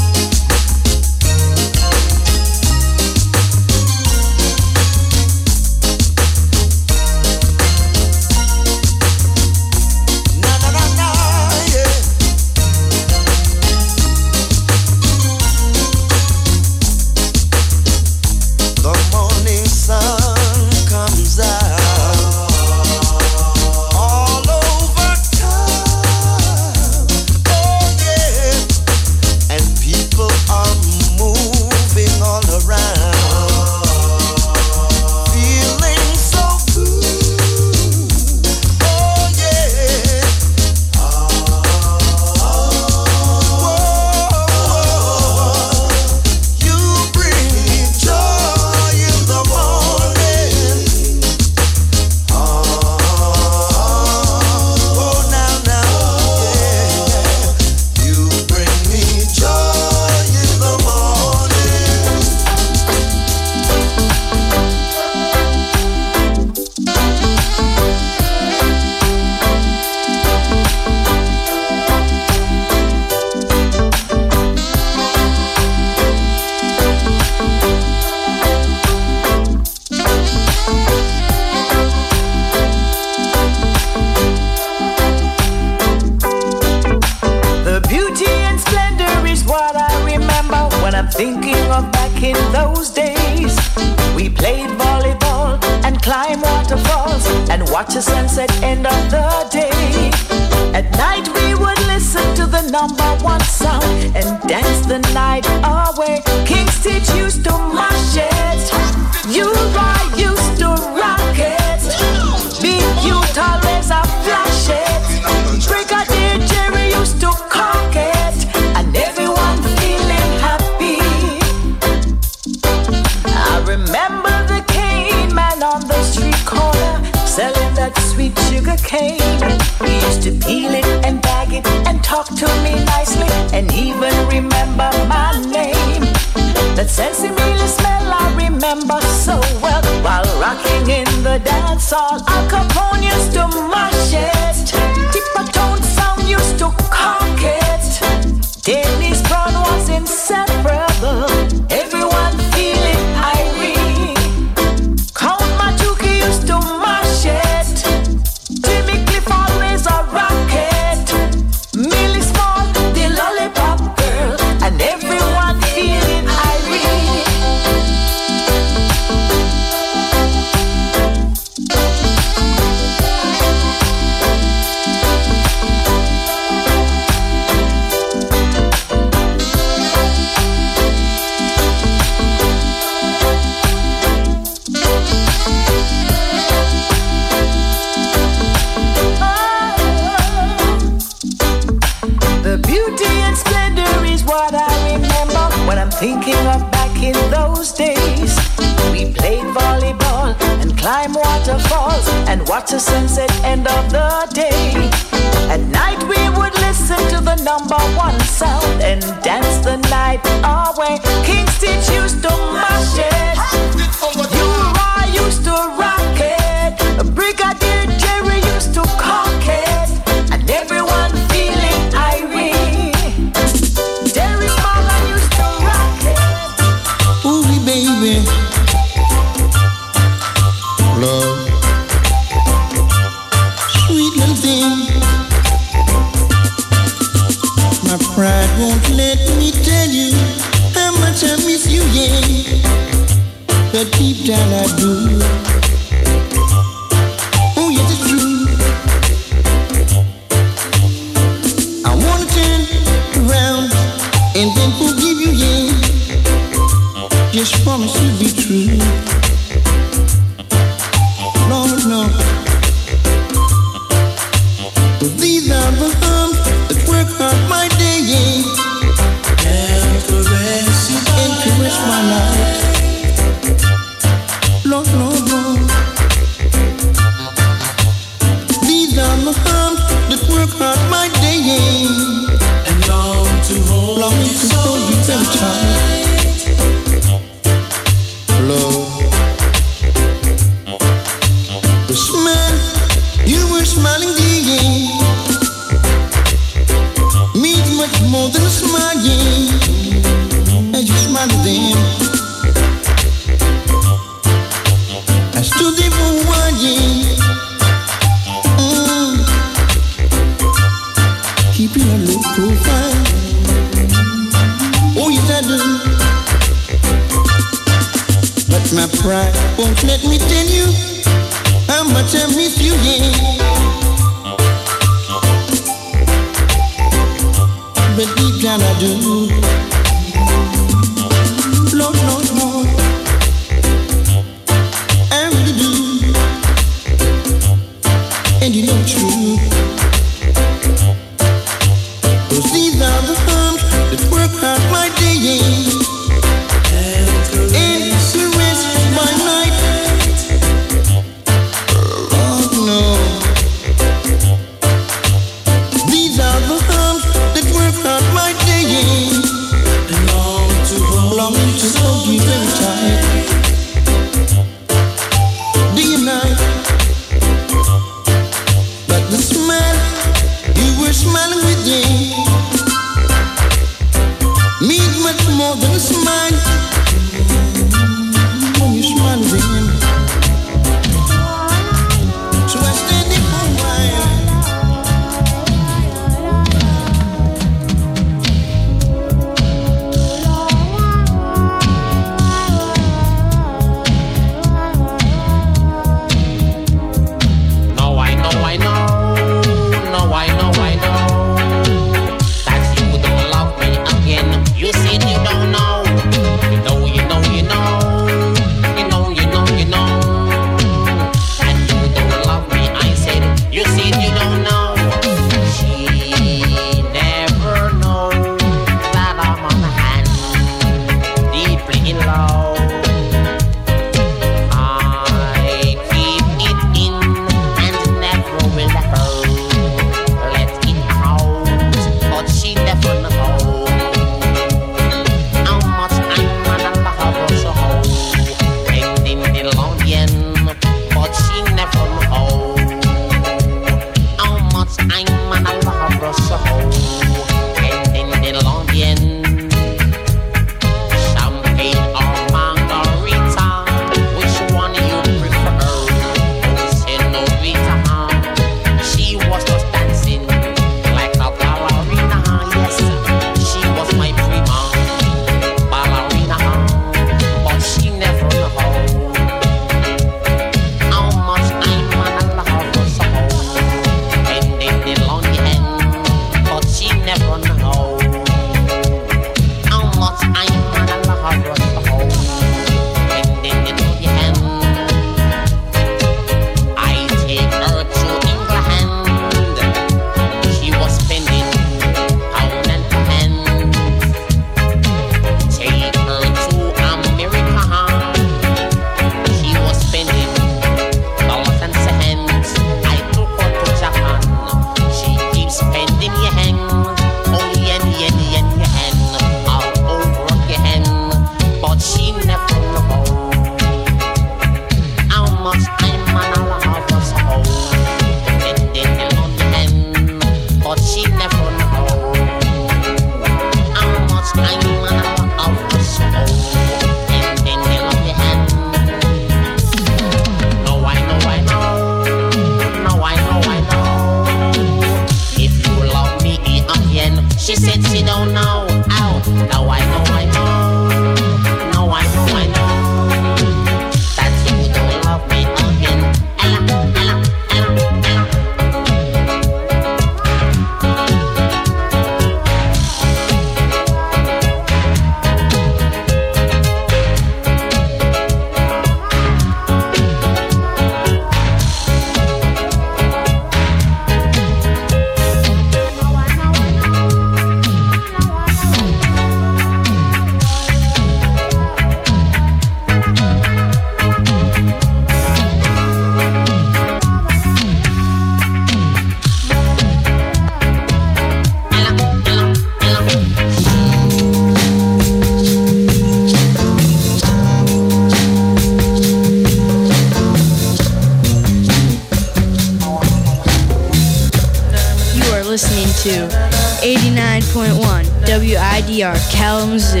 WIDR Kalamazoo.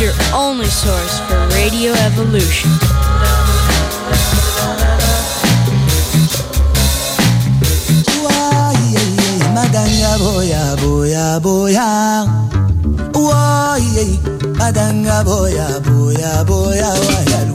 Your only source for Radio Evolution. Ah, madanga boya boya boya. Why, ah, madanga boya boya boya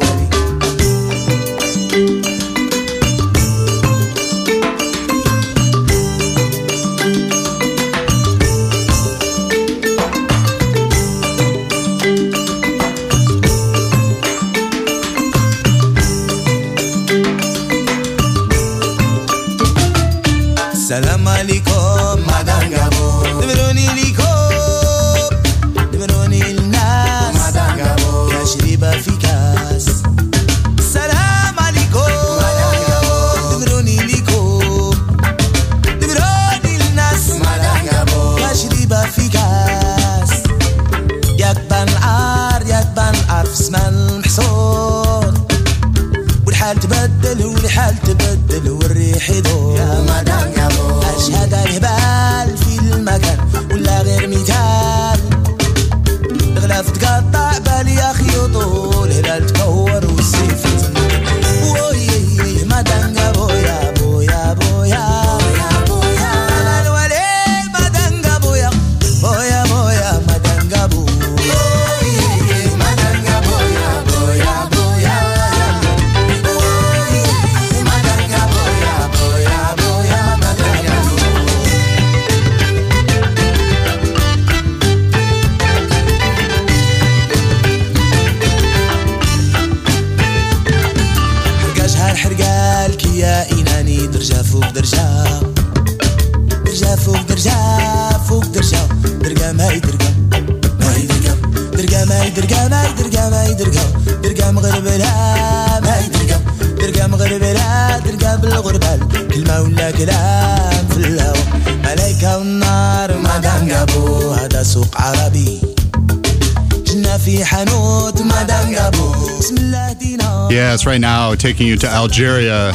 right now taking you to Algeria,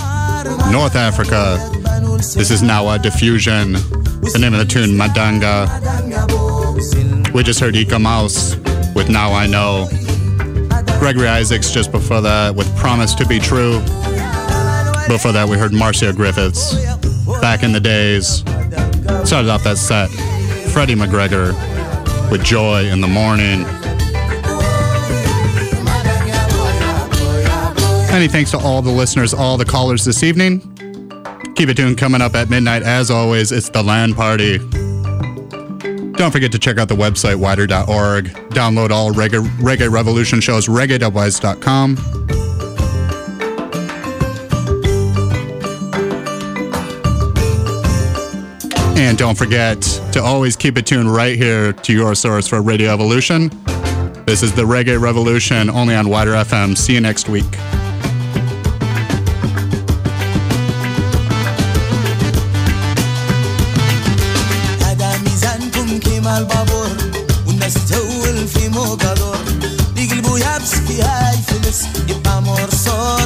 North Africa. This is Gnawa Diffusion. The name of the tune, Madanga. We just heard Ika Mouse with Now I Know. Gregory Isaacs just before that with Promise to Be True. Before that, we heard Marcia Griffiths. Back in the days. Started off that set. Freddie McGregor with Joy in the Morning. Many thanks to all the listeners, all the callers this evening. Keep it tuned coming up at midnight. As always, it's the land party. Don't forget to check out the website, widr.org. Download all Reggae, Reggae Revolution shows, reggae.wise.com. And don't forget to always keep it tuned right here to your source for Radio Evolution. This is the Reggae Revolution only on WIDR FM. See you next week. مع البابور والناس تهول في موكادور اللي قلبه يابس في هاي فلس يبقى مرصود